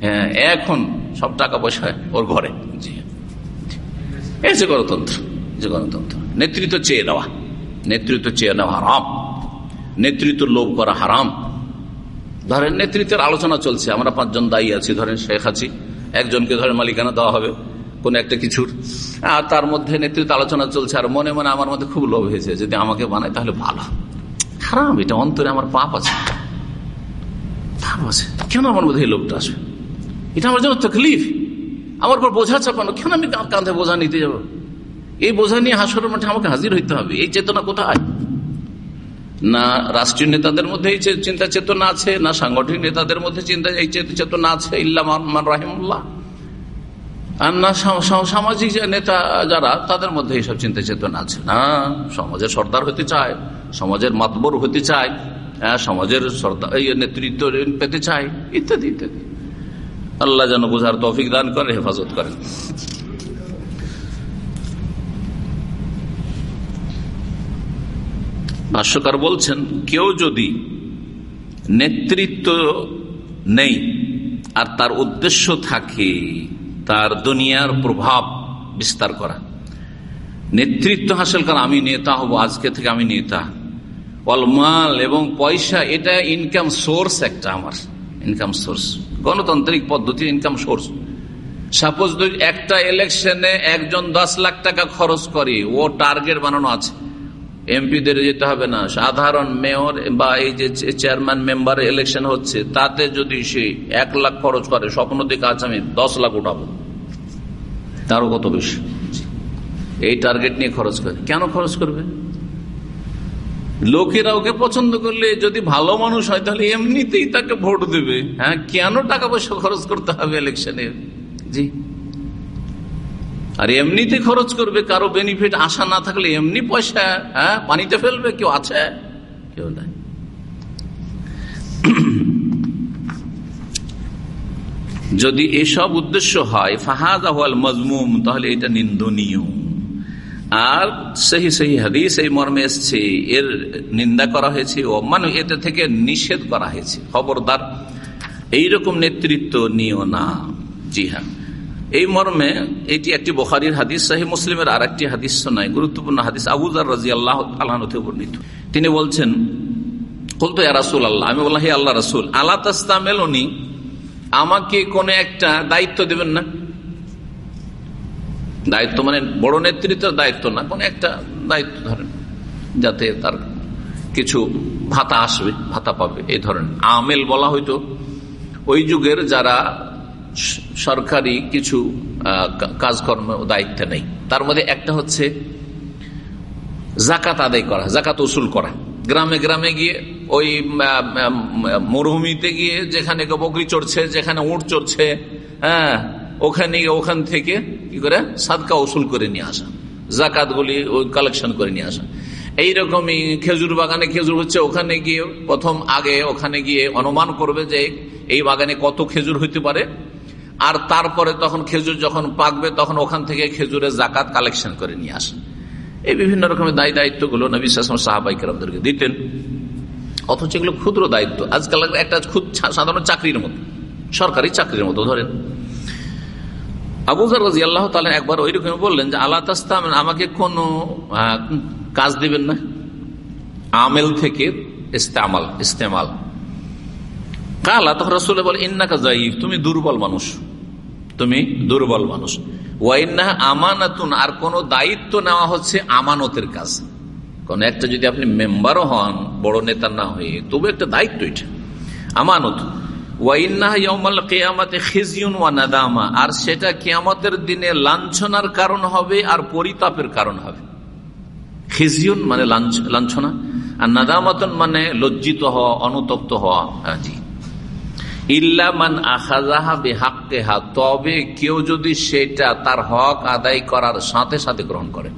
হ্যাঁ এখন সব টাকা পয়সা ওর ঘরে। এই যে গণতন্ত্র যে গণতন্ত্র। নেতৃত্ব চেয়ে নেওয়া, নেতৃত্ব চেয়ে নেওয়া হারাম। নেতৃত্ব লোভ করা হারাম। ধরেন নেতৃত্বের আলোচনা চলছে, আমরা পাঁচজন দায়ী আছি, ধরেন শেখ আছি, একজনকে ধরেন মালিকানা দেওয়া হবে। কোন একটা কিছুর। আর তার মধ্যে নেতৃত্ব আলোচনা চলছে, আর মনে মনে আমার মধ্যে খুব লোভ হয়েছে, যদি আমাকে বানায় তাহলে ভালো। খারাপ এটা অন্তরে আমার পাপ আছে। আছে। কেন আমার মধ্যে এই লোভটা আসবে এটা আমার জন্য তকলিফ। আমার পর বোঝা চাপানো। কেন আমি কাঁধে বোঝা নিতে যাব? এই বোঝা নিয়ে হাসরের মাঠে আমাকে হাজির হইতে হবে। এই চেতনা কোথায়? না রাষ্ট্রীয় নেতাদের মধ্যে এই চিন্তা চেতনা আছে, না সাংগঠনিক নেতাদের মধ্যে চিন্তা, এই চেতনা আছে ইল্লাম রাহিমুল্লাহ। আর না সামাজিক নেতা যারা তাদের মধ্যে এইসব চিন্তা চেতনা আছে। না সমাজের সর্দার হতে চায় সমাজের মাতবর হতে চায় হ্যাঁ, সমাজের সর্দার নেতৃত্ব পেতে চায় ইত্যাদি ইত্যাদি। আল্লাহ যেন বোঝার তফিক দান করে হেফাজত করেন। ভাষ্যকার বলছেন কেউ যদি নেতৃত্ব নেই আর তার উদ্দেশ্য থাকে তার দুনিয়ার প্রভাব বিস্তার করা। নেতৃত্ব হাসিল করা, আমি নেতা হব, আজকে থেকে আমি নেতা। অলমাল এবং পয়সা, এটা ইনকাম সোর্স একটা আমার ইনকাম সোর্স গণতান্ত্রিক পদ্ধতি ইনকাম সোর্স সাপোজ একটা ইলেকশনে একজন দশ লাখ টাকা খরচ করে, ও টার্গেট বানানো আছে। এমপিদের যেতে হবে না, সাধারণ মেয়র বা এই যে চেয়ারম্যান মেম্বার ইলেকশন হচ্ছে, তাতে যদি সে এক লাখ খরচ করে, স্বপ্ন দিকে আছে আমি দশ লাখ উঠাবো। তারও কত বেশি। এই টার্গেট নিয়ে খরচ করে। কেন খরচ করবে? লোকেরা ওকে পছন্দ করলে যদি ভালো মানুষ হয়, তাহলে এমনিতেই তাকে ভোট দেবে। হ্যাঁ কেন টাকা পয়সা খরচ করতে হবে ইলেকশনে জি। আর এমনিতে খরচ করবে, কারও বেনিফিট আশা না থাকলে এমনি পয়সা হ্যাঁ পানিতে ফেলবে, কেউ আছে? কেউ নাই। যদি এসব উদ্দেশ্য হয়, ফাহাদ আহ্বাল মজমুম, তাহলে এটা নিন্দনীয়। আর সেই সেই হাদিস এই মর্মে এসছে, এর নিন্দা করা হয়েছে, ও মানে এতে থেকে নিষেধ করা হয়েছে। খবরদার, এইরকম নেতৃত্ব নিও না। জি হ্যাঁ। এই মর্মে এটি একটি বখারির হাদিস সাহি মুসলিমের আর একটি হাদিস নয় গুরুত্বপূর্ণ হাদিস। আবুজার রাজি আল্লাহ আল্লাহতে বর্ণিত। তিনি বলছেন বলতো রাসুল আল্লাহ আমি বললাম, হে আল্লাহ রাসুল আল্লাহ তাস্তামেলনি? আমাকে কোন একটা দায়িত্ব দেবেন না? দায়িত্ব মানে বড় নেতৃত্বের দায়িত্ব না, কোন একটা দায়িত্ব ধরেন, যাতে তার কিছু ভাতা আসবে, ভাতা পাবে, এই ধরনের আমেল বলা হয়তো ওই যুগের যারা সরকারি কিছু কাজকর্ম দায়িত্ব নেই, তার মধ্যে একটা হচ্ছে জাকাত আদায় করা, জাকাত উসুল করা। গ্রামে গ্রামে গিয়ে, ওই মরুভূমিতে গিয়ে যেখানে বকরি চড়ছে, যেখানে উঁট চড়ছে হ্যাঁ ওখানে ওখান থেকে কি করে? সাদকা উসুল করে নিয়ে আসা। জাকাত গুলি ওই কালেকশন করে নিয়ে আসা। এইরকমই খেজুর বাগানে খেজুর হচ্ছে, ওখানে গিয়ে প্রথম আগে ওখানে গিয়ে অনুমান করবে যে এই বাগানে কত খেজুর হইতে পারে। আর তারপরে তখন খেজুর যখন পাকবে, তখন ওখান থেকে খেজুরের জাকাত কালেকশন করে নিয়ে আসেন এই বিভিন্ন রকমের দায়ী দায়িত্বগুলো নবী সাহাবাইকেরামদেরকে দিতেন। অথচ এগুলো ক্ষুদ্র দায়িত্ব। আজকাল একটা খুব সাধারণ চাকরির মতো, সরকারি চাকরির মতো, ধরেন। আবুজার রাজি আল্লাহ তালা একবার ওই রকম বললেন যে আল্লাহ তাস্তাম, আমাকে কোন কাজ দিবেন না। আমেল থেকে ইস্তেমাল ইস্তেমাল। কালা, তখন রসুল বলে, ইন্নাকা যাই তুমি দুর্বল মানুষ। তুমি দুর্বল মানুষ। ওয়াইন্না আমানাতুন, আর কোন দায়িত্ব নেওয়া হচ্ছে আমানতের কাজ। কোন একটা যদি আপনি মেম্বারও হন, বড় নেতা না হয়ে, তবু একটা দায়িত্ব এটা। আমানত। আর সেটা কেয়ামতের দিনে লাঞ্ছনার কারণ হবে আর পরিতাপের কারণ হবে। খিজিউন মানে লাঞ্ছনা, আর নাদামাতন মানে লজ্জিত হওয়া, অনুতপ্ত হওয়া। জি। ইল্লামান আখাজাহা তবে কেউ যদি সেটা তার হক আদায় করার সাথে সাথে গ্রহণ করে।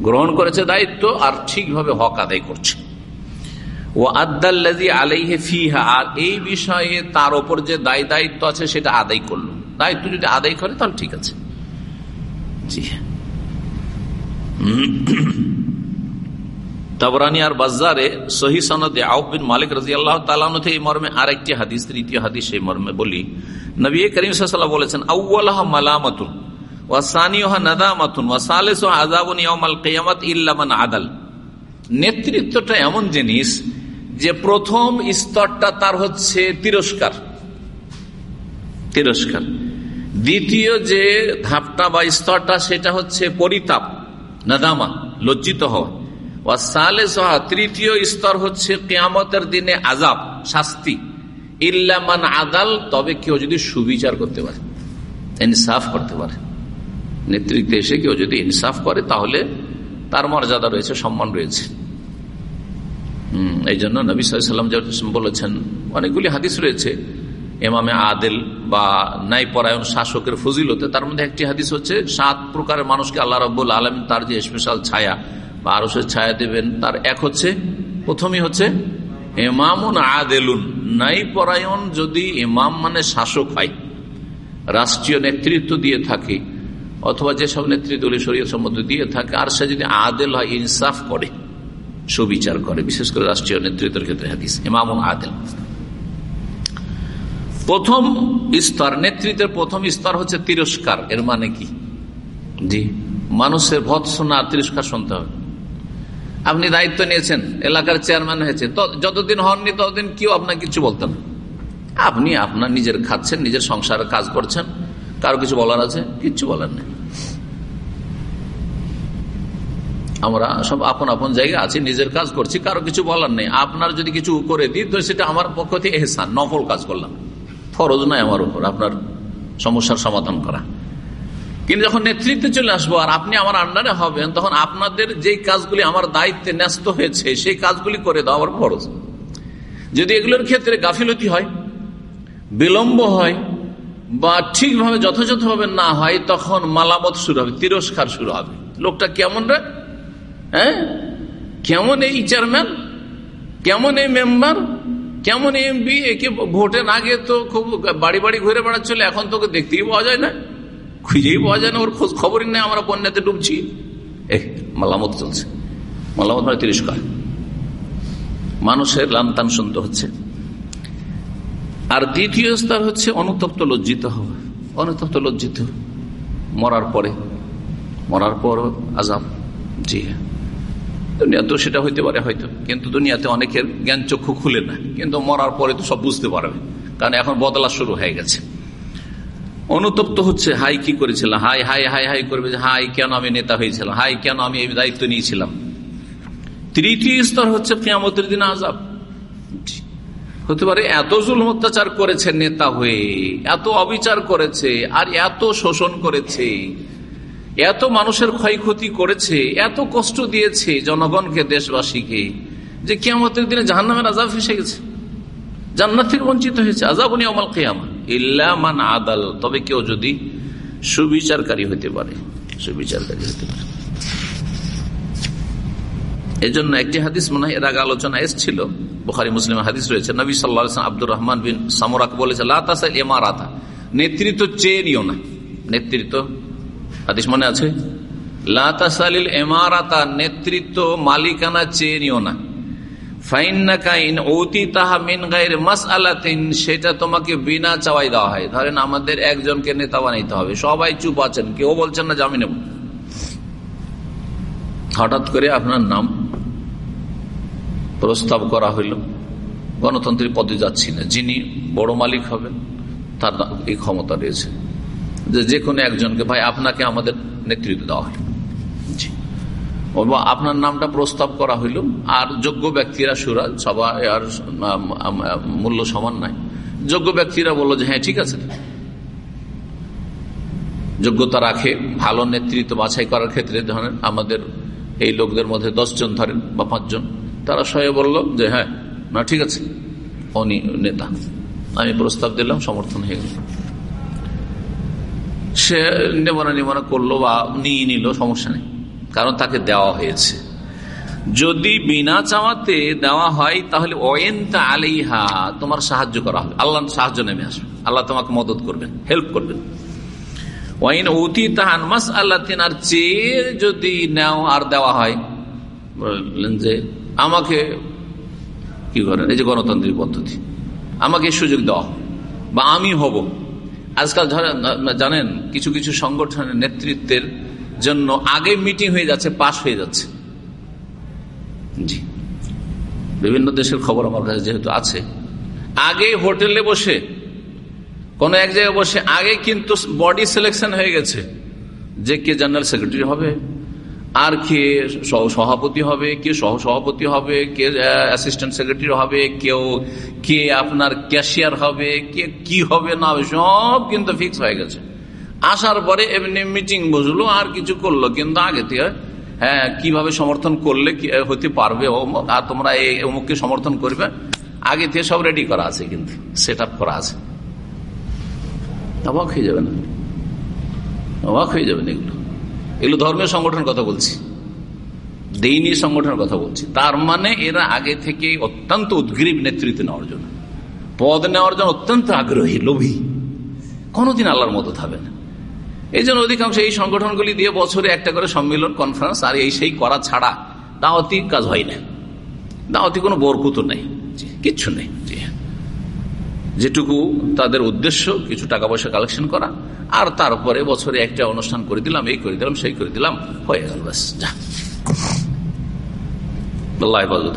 গ্রহণ করেছে দায়িত্ব আর ঠিকভাবে হক আদায় করছে। ও আদাল্লাজি আলাইহে ফিহা, আর এই বিষয়ে তার ওপর যে দায় দায়িত্ব আছে সেটা আদায় করল। দায়িত্ব যদি আদায় করে তাহলে ঠিক আছে। জি। তাবরানি বাজারে সহি সনদে আউবিন মালিক রাজি আল্লাহ তালানো এই মর্মে আরেকটি হাদিস, তৃতীয় হাদিস সেই মর্মে বলি। নবী করিম সাল্লাহ বলেছেন আউ্লাহ মালামাতুন ওয়াসানিহা নাদামাতুন ওয়াসালেস আজাবুন ইয়ামাল কিয়ামাত ইল্লামান আদাল। নেতৃত্বটা এমন জিনিস যে প্রথম স্তরটা তার হচ্ছে তিরস্কার। তিরস্কার। দ্বিতীয় যে ধাপটা বা স্তরটা, সেটা হচ্ছে পরিতাপ, নাদামা, লজ্জিত হওয়া। তৃতীয় স্তর হচ্ছে কেয়ামতের দিনে আজাব শাস্তি। ইল্লামান আদাল তবে কেউ যদি সুবিচার করতে পারে, ইনসাফ করতে পারে। নেতৃত্বে এসে কেউ যদি ইনসাফ করে, তাহলে তার মর্যাদা রয়েছে, সম্মান রয়েছে। এই জন্য নবী সাল্লাম বলেছেন, অনেকগুলি হাদিস রয়েছে। এমামে আদেল বা ন্যায়পরায়ণ শাসকের ফজিলতে, তার মধ্যে একটি হাদিস হচ্ছে, সাত প্রকারের মানুষকে আল্লাহ রব্বুল আলম তার যে স্পেশাল ছায়া বা আরও ছায়া দেবেন, তার এক হচ্ছে, প্রথমই হচ্ছে এমামুন আদেলুন, নাই পরায়ণ যদি ইমাম মানে শাসক হয়, রাষ্ট্রীয় নেতৃত্ব দিয়ে থাকে, অথবা যেসব নেতৃত্ব শরীয় সম্বন্ধ দিয়ে থাকে, আর সে যদি আদেল হয়, ইনসাফ করে, সুবিচার করে, বিশেষ করে রাষ্ট্রীয় নেতৃত্বের ক্ষেত্রে হাদিস, ইমামুন আদেল। প্রথম স্তর, নেতৃত্বের প্রথম স্তর হচ্ছে তিরস্কার, এর মানে কি? জি, মানুষের ভৎসনা তিরস্কার শুনতে হবে। আপনি দায়িত্ব নিয়েছেন, এলাকার চেয়ারম্যান হয়েছে যতদিন হননি ততদিন কেউ আপনাকে কিছু বলতেন আপনি আপনার নিজের খাচ্ছেন, নিজের সংসারে কাজ করছেন, কারও কিছু বলার আছে? কিচ্ছু বলার নেই। আমরা সব আপন আপন জায়গা আছি, নিজের কাজ করছি, কারও কিছু বলার নেই। আপনার যদি কিছু করে দিই তো সেটা আমার পক্ষ থেকে এহসান, নফল কাজ করলাম। ফরজ নয় আমার উপর, আপনার সমস্যার সমাধান করা। কিন্তু যখন নেতৃত্বে চলে আসব আর আপনি আমার আন্ডারে হবেন, তখন আপনাদের যেই কাজগুলি আমার দায়িত্বে ন্যস্ত হয়েছে, সেই কাজগুলি করে দেওয়া আমার ফরজ। যদি এগুলোর ক্ষেত্রে গাফিলতি হয়, বিলম্ব হয়, বা ঠিকভাবে যথাযথভাবে না হয়, তখন মালামত শুরু হবে, তিরস্কার শুরু হবে। লোকটা কেমন রে? হ্যাঁ? কেমন এই চেয়ারম্যান? কেমন এই মেম্বার? কেমন এমপি? একে ভোটের আগে তো খুব বাড়ি বাড়ি ঘুরে বেড়াচ্ছিল, এখন তোকে দেখতেই পাওয়া যায় না। খুঁজেই পাওয়া যায় না ওর খোঁজ খবরই নেই আমরা বন্যাতে ডুবছি। এ মালামত চলছে। মালামত মানে তিরস্কার। মানুষের লান্তান শুনতে হচ্ছে। আর দ্বিতীয় স্তর হচ্ছে অনুতপ্ত লজ্জিত হওয়া। অনুতপ্ত লজ্জিত। মরার পরে। মরার পর আজাব। জি হ্যাঁ। দুনিয়াতেও সেটা হইতে পারে হয়তো। কিন্তু দুনিয়াতে অনেকের জ্ঞান চক্ষু খুলে না। কিন্তু মরার পরে তো সব বুঝতে পারবে। কারণ এখন বদলা শুরু হয়ে গেছে। অনুতপ্ত হচ্ছে, হাই কি করেছিলাম? হাই হাই হাই হাই করবে যে, হাই, কেন আমি নেতা হয়েছিলাম? হাই, কেন আমি এই দায়িত্ব নিয়েছিলাম? তৃতীয় স্তর হচ্ছে কেমতের দিন আজাব হতে পারে এত জুল অত্যাচার করেছে নেতা হয়ে, এত অবিচার করেছে, আর এত শোষণ করেছে, এত মানুষের ক্ষয়ক্ষতি করেছে, এত কষ্ট দিয়েছে জনগণকে, দেশবাসীকে, যে কেমতের দিনে জাহান্নামের আজাব ফেসে গেছে, জান্নাত থেকে বঞ্চিত হয়েছে আজাবনি অমাল কেয়ামা ইল্লামান আদাল, তবে কেউ যদি সুবিচারকারী হতে পারে, সুবিচারকারী হতে পারে। এই জন্য একটি হাদিস মনে হয়, এর আগে আলোচনা এসছিল, বোখারি, মুসলিম হাদিস রয়েছে, নবী সাল্লাহ আব্দুর রহমান বিন সামরাক বলেছে লাতাসাইল এমারাতা নেতৃত্ব চেয়ে নিও না। নেতৃত্ব, হাদিস মনে আছে? লাতাসালিল এমারাতা নেতৃত্ব মালিকানা চেয়ে নিও না। সেটা তোমাকে বিনা চাওয়াই দেওয়া হয়। ধরেন আমাদের একজনকে নেতা বানাইতে হবে, সবাই চুপ আছেন, কেউ বলছেন না জামিনে হঠাৎ করে আপনার নাম প্রস্তাব করা হইল। গণতন্ত্রের পদে যাচ্ছি না। যিনি বড় মালিক হবেন, তার এই ক্ষমতা রয়েছে। যে কোনো একজনকে, ভাই, আপনাকে আমাদের নেতৃত্ব দেওয়া জি আপনার নামটা প্রস্তাব করা হইল, আর যোগ্য ব্যক্তিরা সুরাজ, সবাই আর মূল্য সমান নাই। যোগ্য ব্যক্তিরা বলল যে হ্যাঁ ঠিক আছে। যোগ্যতা রাখে, ভালো নেতৃত্ব বাছাই করার ক্ষেত্রে ধরেন আমাদের এই লোকদের মধ্যে জন ধরেন বা পাঁচজন, তারা সবাই বলল যে হ্যাঁ না, ঠিক আছে। উনি নেতা। আমি প্রস্তাব দিলাম, সমর্থন হয়ে গেল। সে নেমনা নেমনা করল বা নিয়ে নিল, সমস্যা নেই। কারণ তাকে দেওয়া হয়েছে। যদি বিনা চাওয়াতে দেওয়া হয়, তাহলে ওয়েন্তা আলিহা তোমার সাহায্য করা হবে। আল্লাহ সাহায্য নেমে আসবে। আল্লাহ তোমাকে মদত করবেন, হেল্প করবেন। ওয়াইন উতি তাহান মাস আল্লাহ চেয়ে যদি নেও আর দেওয়া হয়, বললেন যে, আমাকে কি করেন? এই যে গণতান্ত্রিক পদ্ধতি। আমাকে সুযোগ দেওয়া বা আমি হব। আজকাল জানেন, কিছু কিছু সংগঠনের নেতৃত্বের জন্য আগে মিটিং হয়ে যাচ্ছে, পাশ হয়ে যাচ্ছে। জি। বিভিন্ন দেশের খবর আমার কাছে যেহেতু আছে। আগে হোটেলে বসে, কোন এক জায়গায় বসে, আগে কিন্তু বডি সিলেকশন হয়ে গেছে যে কে জেনারেল সেক্রেটারি হবে, আর কে সভাপতি হবে, কে সহ সভাপতি হবে, কে অ্যাসিস্ট্যান্ট সেক্রেটারি হবে, কেউ, কে আপনার ক্যাশিয়ার হবে, কে কি হবে না সব কিন্তু ফিক্স হয়ে গেছে। আসার পরে এমনি মিটিং বসল, আর কিছু করল। কিন্তু আগে থেকে হ্যাঁ কীভাবে সমর্থন করলে হতে পারবে আর তোমরা এই অমুককে সমর্থন করবে? আগে থেকে সব রেডি করা আছে কিন্তু সেট করা আছে। অবাক হয়ে যাবে না অবাক হয়ে যাবেন এগুলো। এগুলো ধর্মীয় সংগঠনের কথা বলছি। দেইনি সংগঠনের কথা বলছি। তার মানে এরা আগে থেকে অত্যন্ত উদ্গ্রীব নেতৃত্ব নেওয়ার জন্য। পদ নেওয়ার জন্য অত্যন্ত আগ্রহী, লোভী। কোনোদিন আল্লাহর মতো থাকবে না। এই জন্য অধিকাংশ এই সংগঠনগুলি দিয়ে বছরে একটা করে সম্মেলন কনফারেন্স আর এই সেই করা ছাড়া দাওয়াতি কাজ হয় না। দাওয়াতি কোনো বরকুতো নেই। কিচ্ছু নেই। যেটুকু তাদের উদ্দেশ্য, কিছু টাকা পয়সা কালেকশন করা, আর তারপরে বছরে একটা অনুষ্ঠান করে দিলাম, এই করে দিলাম, সেই করে দিলাম, হয়ে গেল, ব্যাস, যা। আল্লাহ হেফাজত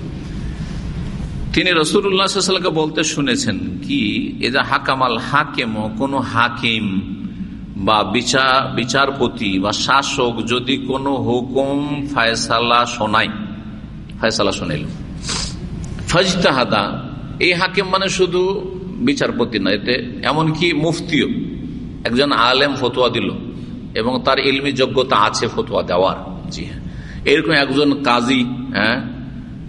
তিনি রসুল্লাহামকে বলতে শুনেছেন, কি? এজা হাকামাল হাকেম, কোন হাকিম বা বিচার বিচারপতি বা শাসক যদি কোনো হুকুম, ফায়সালা শোনায়। ফায়সালা শোনাইল। ফজতাহাদা, এই হাকিম মানে শুধু বিচারপতি না, এতে এমনকি মুফতিও, একজন আলেম ফতোয়া দিল এবং তার ইলমি যোগ্যতা আছে ফতোয়া দেওয়ার। জি হ্যাঁ। এরকম একজন কাজী হ্যাঁ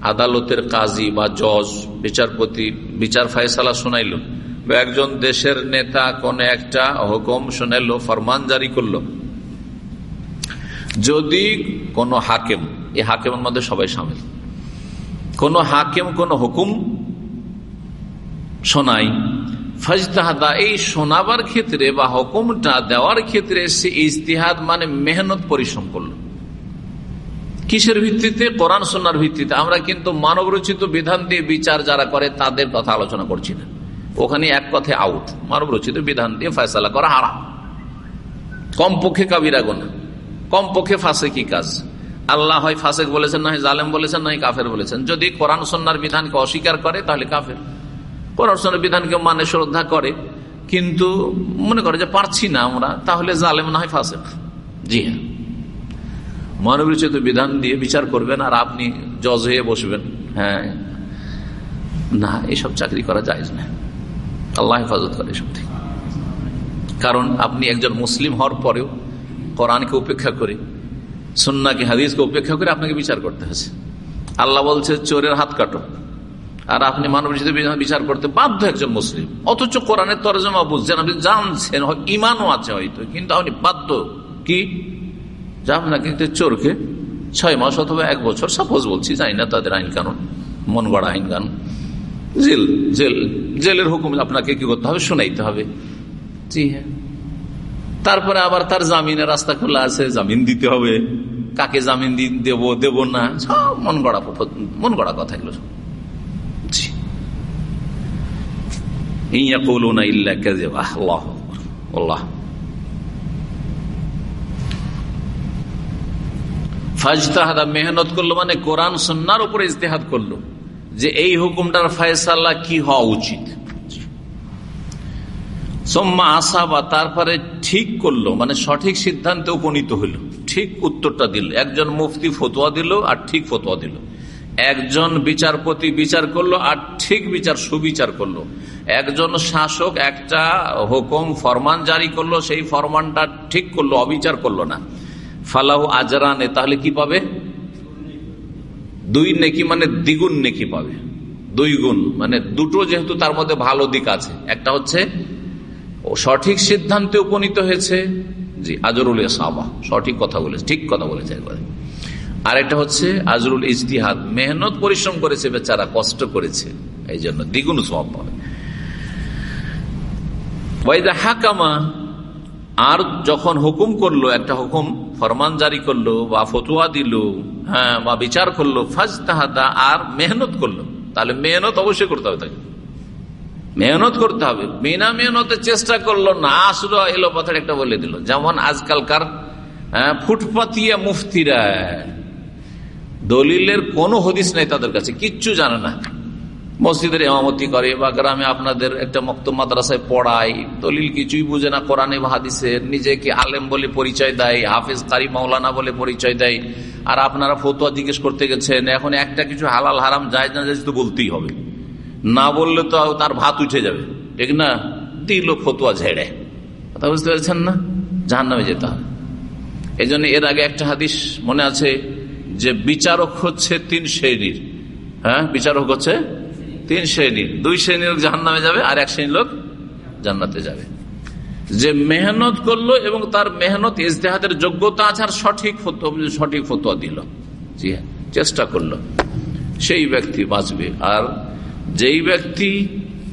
আদালতের কাজী বা জজ, বিচারপতি, বিচার ফায়সালা শোনাইল। বা একজন দেশের নেতা কোন একটা হুকুম শোনাইল, ফরমান জারি করল। যদি কোন হাকেম, এই হাকেমের মধ্যে সবাই সামিল। কোন হাকেম কোন হুকুম শোনাই ফাজতাহাদা, এই শোনাবার ক্ষেত্রে বা হুকুমটা দেওয়ার ক্ষেত্রে সে ইজতিহাদ মানে মেহনত পরিশ্রম করল। কিসের ভিত্তিতে? কোরআন সন্ন্যার ভিত্তিতে। আমরা কিন্তু মানব রচিত বিধান দিয়ে বিচার যারা করে, তাদের কথা আলোচনা করছি না। ওখানে এক কথায় আউট মানব রচিত বিধান দিয়ে ফয়সালা করা হারাম। কমপক্ষে কাবিরা গোনা কমপক্ষে ফাঁসে কি কাজ। আল্লাহ হয় ফাঁসেক বলেছেন, না হয় জালেম বলেছেন, না হয় কাফের বলেছেন। যদি কোরআন সন্ন্যার বিধানকে অস্বীকার করে, তাহলে কাফের। কোরআন সন্ন্যার বিধানকে মানে শ্রদ্ধা করে। কিন্তু মনে করে যে পারছি না আমরা, তাহলে জালেম না হয় ফাঁসেক। জি হ্যাঁ। মানবরচিত বিধান দিয়ে বিচার করবেন আর আপনি জজ হয়ে বসবেন। হ্যাঁ। না, এসব চাকরি করা যায় না আল্লাহ হেফাজত করে এসব থেকে। কারণ আপনি একজন মুসলিম হওয়ার পরেও কোরআনকে উপেক্ষা করে সন্নাকে হাদিসকে উপেক্ষা করে আপনাকে বিচার করতে হয়েছে। আল্লাহ বলছে, চোরের হাত কাটো। আর আপনি মানব বিচার করতে বাধ্য একজন মুসলিম। অথচ কোরআনের তরজমা বুঝছেন আপনি, জানছেন ইমানও আছে হয়তো, কিন্তু আপনি বাধ্য। কি? যা আপনাকে চোরকে ছয় মাস অথবা এক বছর সাপোজ বলছি, জানি না তাদের আইন কানুন, মন গড়া আইন কানুন। জেল জেল, জেলের হুকুম আপনাকে কি করতে হবে? শোনাইতে হবে। জি হ্যাঁ। তারপরে আবার তার জামিনের রাস্তা খোলা আছে, জামিন দিতে হবে। কাকে জামিন দেব দেব না? সব মন গড়া মন গড়া কথা এগুলো ফাজতাহাদা মেহনত করল মানে কোরআন সন্ন্যার উপরে ইস্তেহাদ করল যে এই হুকুমটার ফয়সাল্লা কি হওয়া উচিত। সোম্মা আসা বা তারপরে ঠিক করল মানে সঠিক সিদ্ধান্তে উপনীত হইল। ঠিক উত্তরটা দিল। একজন মুফতি ফতোয়া দিল আর ঠিক ফতোয়া দিল। একজন বিচারপতি বিচার করল আর ঠিক বিচার সুবিচার করল। একজন শাসক একটা হুকুম, ফরমান জারি করল, সেই ফরমানটা ঠিক করল, অবিচার করল না। ফালাহু আজরানে, তাহলে কি পাবে? দুই নেকি মানে দ্বিগুণ নেকি পাবে। দুই গুণ মানে দুটো যেহেতু তার মধ্যে ভালো দিক আছে। একটা হচ্ছে সঠিক সিদ্ধান্তে উপনীত হয়েছে। জি, আজরুল সাবা সঠিক কথা বলেছে, ঠিক কথা বলেছে একবারে। আর এটা হচ্ছে, আজরুল ইজতিহাদ, মেহনত পরিশ্রম করেছে বেচারা, কষ্ট করেছে। এই জন্য দ্বিগুণ সব পাবে। হাকামা, আর যখন হুকুম করল, একটা হুকুম ফরমান জারি করল বা ফতুয়া দিল হ্যাঁ বা বিচার করল ফাজ তাহাদা আর মেহনত করল। তাহলে মেহনত অবশ্যই করতে হবে তাকে। মেহনত করতে হবে। বিনা মেহনতের চেষ্টা করল না আসলো এলো কথাটা একটা বলে দিল। যেমন আজকালকার হ্যাঁ, ফুটপাতিয়া মুফতিরা দলিলের কোনো হদিস নেই তাদের কাছে কিচ্ছু জানে না। মসজিদের এমামতি করে বা গ্রামে আপনাদের একটা মক্ত মাদ্রাসায় পড়ায়, দলিল কিছুই বুঝে না, কোরআনে হাদিসের নিজেকে আলেম বলে পরিচয় দেয়, হাফিজ, কারি, মাওলানা বলে পরিচয় দেয়। আর আপনারা ফতুয়া জিজ্ঞেস করতে গেছেন, এখন একটা কিছু হালাল, হারাম যায় না যায় তো বলতেই হবে। না বললে তো তার ভাত উঠে যাবে। ঠিক না? দিল ফতুয়া ঝেড়ে। কথা বুঝতে পারছেন না? জাহান নামে যেতে হবে। এই এর আগে একটা হাদিস মনে আছে যে বিচারক হচ্ছে তিন শ্রেণির। হ্যাঁ? বিচারক হচ্ছে তিন শ্রেণির। দুই শ্রেণির লোক জাহান নামে যাবে আর এক শ্রেণির লোক জান্নাতে যাবে। যে মেহনত করল এবং তার মেহনত ইজতেহাদের যোগ্যতা আছে আর সঠিক সঠিক ফতোয়া দিল। জি হ্যাঁ চেষ্টা করল। সেই ব্যক্তি বাঁচবে। আর যেই ব্যক্তি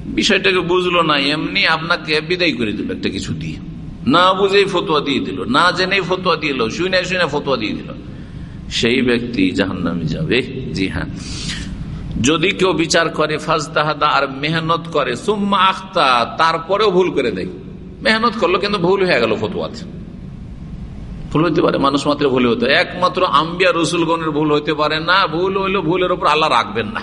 বিষয়টাকে বুঝলো না, এমনি আপনাকে বিদায় করে দিল একটা কিছু দিয়ে। না বুঝেই ফতোয়া দিয়ে দিল, না জেনেই ফতোয়া দিল, শুনে শুনে ফতোয়া দিয়ে দিল। সেই ব্যক্তি জাহান নামে যাবে। জি হ্যাঁ। যদি কেউ বিচার করে, ফাজতাহাদা, আর মেহনত করে, সুম্মা আখতা, তারপরেও ভুল করে দেয়। মেহনত করল কিন্তু ভুল হয়ে গেল ফতুয়াতে। ভুল হইতে পারে, মানুষ মাত্র ভুল হতে একমাত্র আম্বিয়া রসুলগণের ভুল হইতে পারে না, ভুল হইল ভুলের উপর আল্লাহ রাখবেন না।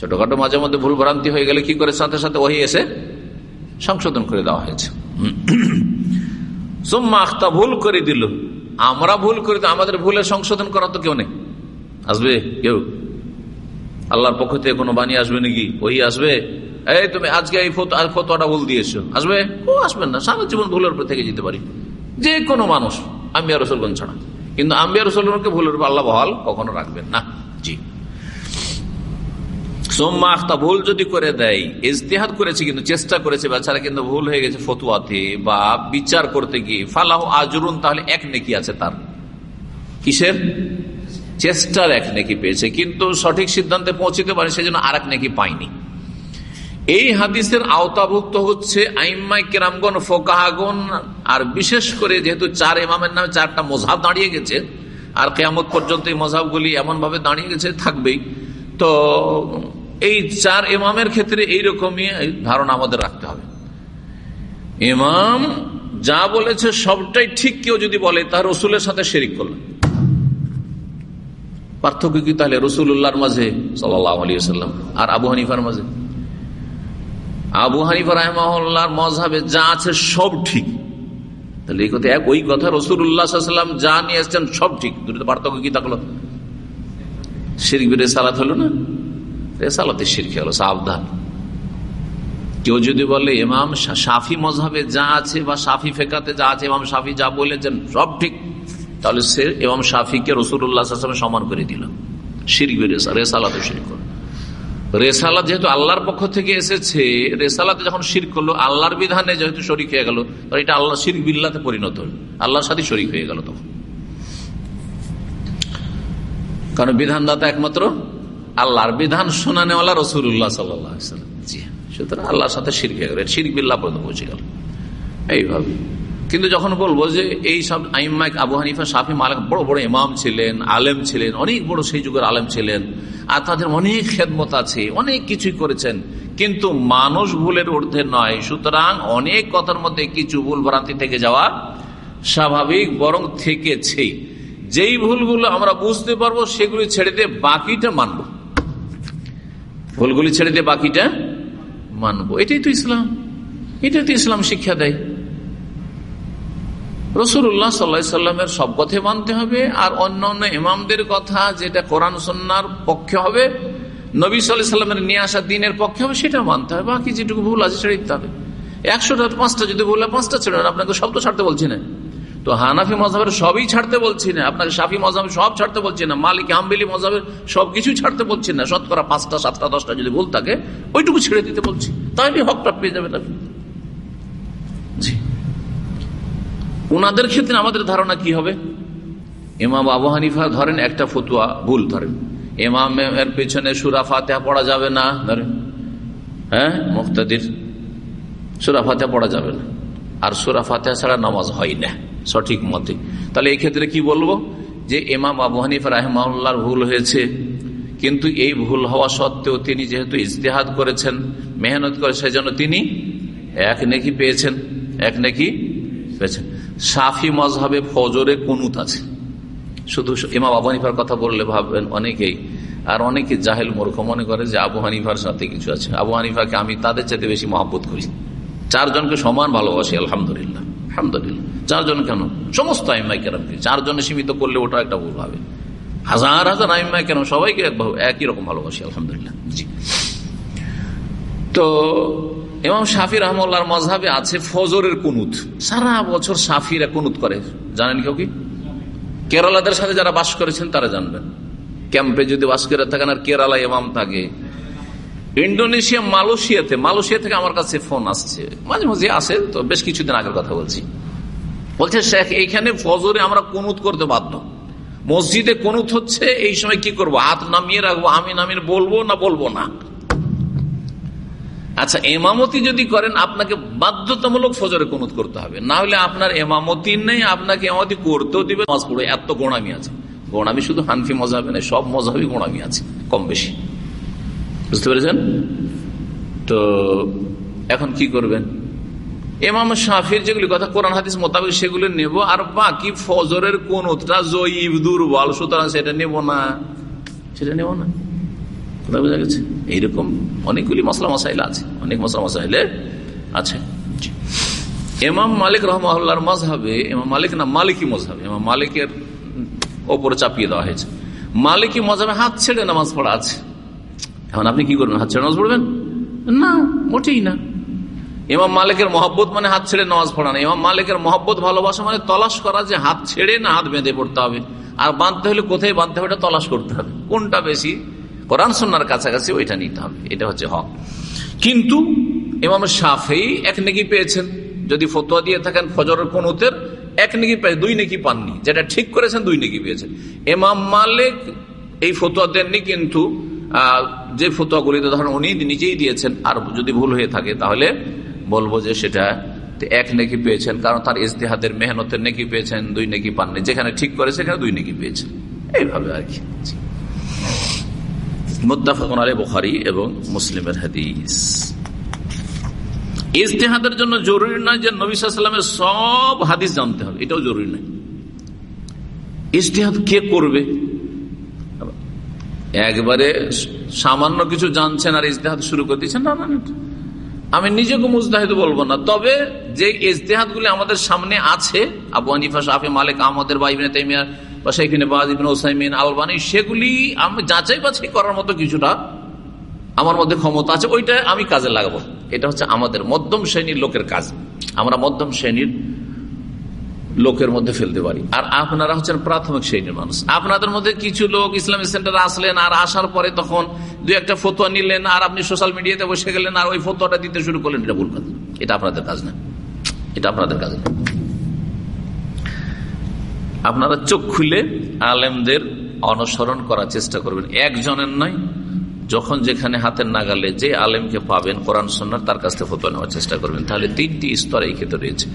ছোটখাটো মাঝে মধ্যে ভুল ভ্রান্তি হয়ে গেলে কি করে? সাথে সাথে ওই এসে সংশোধন করে দেওয়া হয়েছে। সুম্মা আখতা ভুল করে দিল। আমরা ভুল করি তো আমাদের ভুলের সংশোধন করার তো কেউ নেই। আসবে কেউ? আল্লাহর পক্ষ থেকে কোনো বাণী আসবে নাকি? ওই আসবে? এই তুমি আজকে এই ফতোয়াটা ভুল দিয়েছ। আসবে? ও আসবেন না। সারা জীবন ভুলের উপর থেকে যেতে পারি। যে কোনো মানুষ, আম্বিয়া রসুলগঞ্জ ছাড়া। কিন্তু আম্বিয়া রসুলগণকে ভুলের উপর আল্লাহ বহাল কখনো রাখবেন না। জি। সোম্মা আখতা, ভুল যদি করে দেয়, ইজতেহাদ করেছে কিন্তু, চেষ্টা করেছে বাচ্চারা কিন্তু ভুল হয়ে গেছে ফতুয়াতে বা বিচার করতে গিয়ে। ফালাহ আজরুন, তাহলে এক নেকি আছে তার। কিসের? চেষ্টার এক নেকি পেয়েছে, কিন্তু সঠিক সিদ্ধান্তে পৌঁছিতে পারে সেজন্য আর এক নেকি পায়নি। এই হাদিসের আওতাভুক্ত হচ্ছে আইম্মাই কেরামগন ফোকাহাগন আর বিশেষ করে যেহেতু চার ইমামের নামে চারটা মজাব দাঁড়িয়ে গেছে, আর কেয়ামত পর্যন্ত এই মজাবগুলি এমন ভাবে দাঁড়িয়ে গেছে, থাকবেই। তো এই চার ইমামের ক্ষেত্রে এইরকমই ধারণা আমাদের রাখতে হবে। ইমাম যা বলেছে সবটাই ঠিক কেউ যদি বলে, তার রসুলের সাথে শেরিক করল পার্থক্য কি তাহলে? রসুল্লাহর মাঝে সাল্লাম আর আবু হানিফার মাঝে? আবু হানিফা রহমার মজাবে যা আছে সব ঠিক। তাহলে এই কথা এক, ওই কথা রসুল্লাহাম যা নিয়ে এসছেন সব ঠিক। দুটো পার্থক্য কি থাকল? শিরিক বেড়ে সালাত হলো না? রেসালাতে শিরকে হলো সাবধান। কেউ যদি বলে, ইমাম সাফি মজাবে যা আছে বা সাফি ফেকাতে যা আছে, ইমাম সাফি যা বলেছেন সব ঠিক। তাহলে সে ইমাম সাফিকে রসুল্লাহ সমান করে দিল। শির রেসালাতে শির করল রেসালাত যেহেতু আল্লাহর পক্ষ থেকে এসেছে, রেসালাতে যখন শির করল, আল্লাহর বিধানে যেহেতু শরিক হয়ে গেল এটা আল্লাহ শির বিল্লাতে পরিণত হল। আল্লাহর সাথে শরিক হয়ে গেল তখন। কারণ বিধানদাতা একমাত্র আল্লাহর। বিধান শোনানেওয়ালা রসুল্লাহ সাল্লাম জি, সুতরাং আল্লাহর সাথে শির হয়ে গেল শির বিল্লা পর্যন্ত পৌঁছে গেল। এইভাবে। কিন্তু যখন বলব যে এই সব আইমাইক আবু হানিফা সাফি মালিক বড় বড় ইমাম ছিলেন, আলেম ছিলেন, অনেক বড় সেই যুগের আলেম ছিলেন, আর তাদের অনেক খেদমত আছে, অনেক কিছুই করেছেন, কিন্তু মানুষ ভুলের ঊর্ধ্বে নয়। সুতরাং অনেক কথার মধ্যে কিছু ভুল ভ্রান্তি থেকে যাওয়া স্বাভাবিক, বরং থেকেছে। যেই ভুলগুলো আমরা বুঝতে পারব, সেগুলি ছেড়ে দিয়ে বাকিটা মানব। ভুলগুলি ছেড়ে দিয়ে বাকিটা মানব। এটাই তো ইসলাম। এটাই তো ইসলাম শিক্ষা দেয়। রসুল্লাহ সাল্লা সাল্লামের সব কথা মানতে হবে, আর অন্য অন্য ইমামদের কথা যেটা কোরআন সন্ন্যার পক্ষে হবে, নবী সাল্লাহ সাল্লামের নিয়ে আসা দিনের পক্ষে হবে, সেটা মানতে হবে, বাকি যেটুকু ভুল আছে ছেড়ে দিতে হবে। একশোটা পাঁচটা যদি ভুল পাঁচটা ছেড়ে আপনাকে সব তো ছাড়তে বলছি না। তো হানাফি মজাবের সবই ছাড়তে বলছি না আপনাকে সাফি মজাব সব ছাড়তে বলছি না, মালিক হামবিলি মজাবের সবকিছু ছাড়তে বলছি না, শতকরা পাঁচটা, সাতটা, দশটা যদি ভুল থাকে, ওইটুকু ছেড়ে দিতে বলছি তাহলে হকটা পেয়ে যাবেন আপনি জি ওনাদের ক্ষেত্রে আমাদের ধারণা কি হবে? এমাম আবু হানিফা ধরেন, একটা ফতুয়া, ভুল ধরেন। এমামের পেছনে সুরা ফাতেহা পড়া যাবে না, ধরেন। হ্যাঁ? মুক্তাদির, সুরা ফাতেহা পড়া যাবে না। আর সুরা ফাতেহা ছাড়া নামাজ হয় না, সঠিক মতে। তাহলে এই ক্ষেত্রে কি বলব? যে এমাম আবু হানিফা রাহমাউল্লাহর ভুল হয়েছে, কিন্তু এই ভুল হওয়া সত্ত্বেও তিনি যেহেতু ইজতেহাদ করেছেন, মেহনত করে, সেজন্য তিনি এক নেকি পেয়েছেন, এক নেকি পেয়েছেন। সাফি মজহাবে ফজরে কুনুত আছে। শুধু ইমাম আবু হানিফার কথা বললে ভাববেন অনেকেই, আর অনেকে জাহেল মূর্খ মনে করে যে আবু হানিফার সাথে কিছু আছে। আবু হানিফাকে আমি তাদের চাইতে বেশি মহাব্বত করি। চারজনকে সমান ভালোবাসি, আলহামদুলিল্লাহ আলহামদুলিল্লাহ। চারজন কেন? সমস্ত আইমাই কেরাম চারজনে সীমিত করলে ওটা একটা ভুল হবে। হাজার হাজার আইমাই কেন সবাইকে একই রকম ভালোবাসি, আলহামদুলিল্লাহ। জি। তো এবং শাফি রহমার মজাবে আছে ফজরের কুনুত। সারা বছর সাফিরা কুনুত করে। জানেন কেউ কি? কেরালাদের সাথে যারা বাস করেছেন, তারা জানবেন। ক্যাম্পে যদি বাস করে থাকেন, আর কেরালা এমাম থাকে। ইন্ডোনেশিয়া মালয়েশিয়াতে, মালয়েশিয়া থেকে আমার কাছে ফোন আসছে। মাঝে মাঝে আসে, তো বেশ কিছুদিন আগের কথা বলছি। বলছে, শেখ, এইখানে ফজরে আমরা কুনুত করতে বাধ্য। মসজিদে কুনুত হচ্ছে, এই সময় কি করব? হাত নামিয়ে রাখব, আমি নামিয়ে বলব না বলব না? আচ্ছা এমামতি যদি করেন, আপনাকে বাধ্যতামূলক ফজরে কুনুত করতে হবে। না হলে আপনার এমামতি নেই, আপনাকে এমামতি করতেও দিবে। এত গোড়ামি আছে। গোড়ামি শুধু হানফি মজাবে না সব মজাবি গোড়ামি আছে, কম বেশি। বুঝতে পেরেছেন? তো এখন কি করবেন? এমাম শাফির যেগুলি কথা কোরআন, হাদিস মোতাবেক সেগুলো নেব, আর বাকি ফজরের কোন জয়ীব, দুর্বল, সুতরাং সেটা নেব না। সেটা নেব না। কথা বোঝা গেছে? এইরকম অনেকগুলি মশলা মশাইল আছে। অনেক মশলা মশাইলে আছে। এমাম মালিক রহমার মজহাবে এমাম মালিক না মালিকই মজহাবে এমাম মালিকের ওপরে চাপিয়ে দেওয়া হয়েছে। মালিকই মজাবে হাত ছেড়ে নামাজ পড়া আছে। এখন আপনি কি করবেন? হাত ছেড়ে নামাজ পড়বেন? না, মোটেই না। ইমাম মালিকের মহব্বত মানে হাত ছেড়ে নামাজ পড়া না। ইমাম মালিকের মহব্বত ভালোবাসা মানে তলাশ করা যে হাত ছেড়ে না হাত বেঁধে পড়তে হবে। আর বাঁধতে হলে কোথায় বাঁধতে হবে? এটা তলাশ করতে হবে। কোনটা বেশি? কোরআন সন্ন্যার কাছাকাছি ওইটা নিতে হবে, এটা হচ্ছে হক। কিন্তু ইমাম সাফেই এক নেকি পেয়েছেন, যদি ফতোয়া দিয়ে থাকেন ফজরের কোনুতের, এক নেকি পেয়ে, দুই নেকি পাননি, যেটা ঠিক করেছেন দুই নেকি পেয়েছেন। এমাম মালিক এই ফতোয়া দেননি, কিন্তু যে ফতোয়াগুলিতে ধরেন উনি নিজেই দিয়েছেন, আর যদি ভুল হয়ে থাকে, তাহলে বলব যে সেটা এক নেকি পেয়েছেন, কারণ তার ইস্তেহাদের মেহনতের নেকি পেয়েছেন, দুই নেকি পাননি। যেখানে ঠিক করে, সেখানে দুই নেকি পেয়েছেন। এইভাবে আর কি। মুদাফাকুন আলী বুখারি এবং মুসলিমের হাদিস। ইজতেহাদের জন্য জরুরি নয় যে নবী সব হাদিস জানতে হবে। এটাও জরুরি নয়। ইজতেহাদ কে করবে? একবারে সামান্য কিছু জানছেন আর ইজতেহাদ শুরু করে দিচ্ছেন না আমি নিজেকে মুজতাহিদ বলব না। তবে যে ইজতেহাদ আমাদের সামনে আছে, আবু আনিফা শাহি মালিক, আহমদের বা তাইমিয়া বা সেইখানে বাজিবিন ওসাইমিন আলবানি, সেগুলি আমি যাচাই বাছাই করার মতো কিছুটা আমার মধ্যে ক্ষমতা আছে, ওইটা আমি কাজে লাগাবো। এটা হচ্ছে আমাদের মধ্যম শ্রেণির লোকের কাজ। আমরা মধ্যম শ্রেণির লোকের মধ্যে ফেলতে পারি। আর আপনারা হচ্ছেন প্রাথমিক শ্রেণির মানুষ। আপনাদের মধ্যে কিছু লোক ইসলামিক সেন্টারে আসলেন আর আসার পরে তখন দু একটা ফতোয়া নিলেন আর আপনি সোশ্যাল মিডিয়াতে বসে গেলেন আর ওই ফতোয়াটা দিতে শুরু করলেন, এটা ভুল কাজ এটা আপনাদের কাজ না। এটা আপনাদের কাজ না। আপনারা চোখ খুলে আলেমদের অনুসরণ করার চেষ্টা করবেন। একজনের নয় যখন যেখানে হাতের নাগালে যে আলেমকে পাবেন কোরআন সন্ন্যার তার কাছ থেকে ফতোয়া নেওয়ার চেষ্টা করবেন। তাহলে তিনটি স্তর এই ক্ষেত্রে রয়েছে।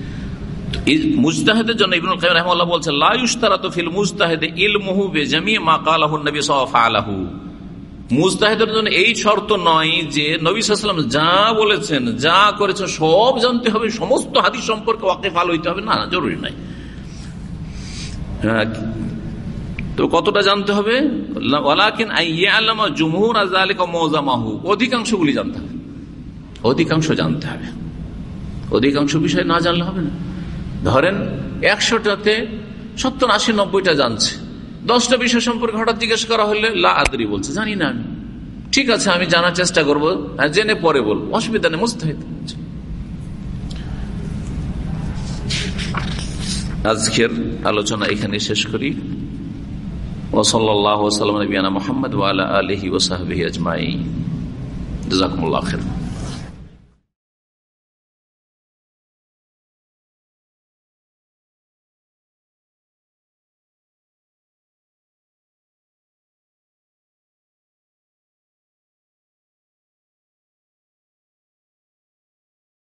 জন্য তো ফিল মুজতাহেদে মা কালাহু মুজতাহেদের জন্য এই শর্ত নয় যে যা বলেছেন যা করেছেন সব জানতে হবে। সমস্ত হাদিস সম্পর্কে ওয়াকে ভালো হইতে হবে। না জরুরি নাই হ্যাঁ, তো কতটা জানতে হবে? অধিকাংশগুলি জানতে হবে। অধিকাংশ জানতে হবে। অধিকাংশ বিষয় না জানলে হবে না। ধরেন একশোটাতে সত্তর আশি নব্বইটা জানছে। দশটা বিষয় সম্পর্কে হঠাৎ জিজ্ঞেস করা হলে লা আদরি বলছে। জানি না আমি। ঠিক আছে আমি জানার চেষ্টা করব। হ্যাঁ, জেনে পরে বলব। অসুবিধা নেই মুস্তাহিদ। আজকের আলোচনা এখানে শেষ করি। নবীনা মোহাম্মদ ওয়ালা আলহি ওসাহাবি আজমাই জাকুল্লাহ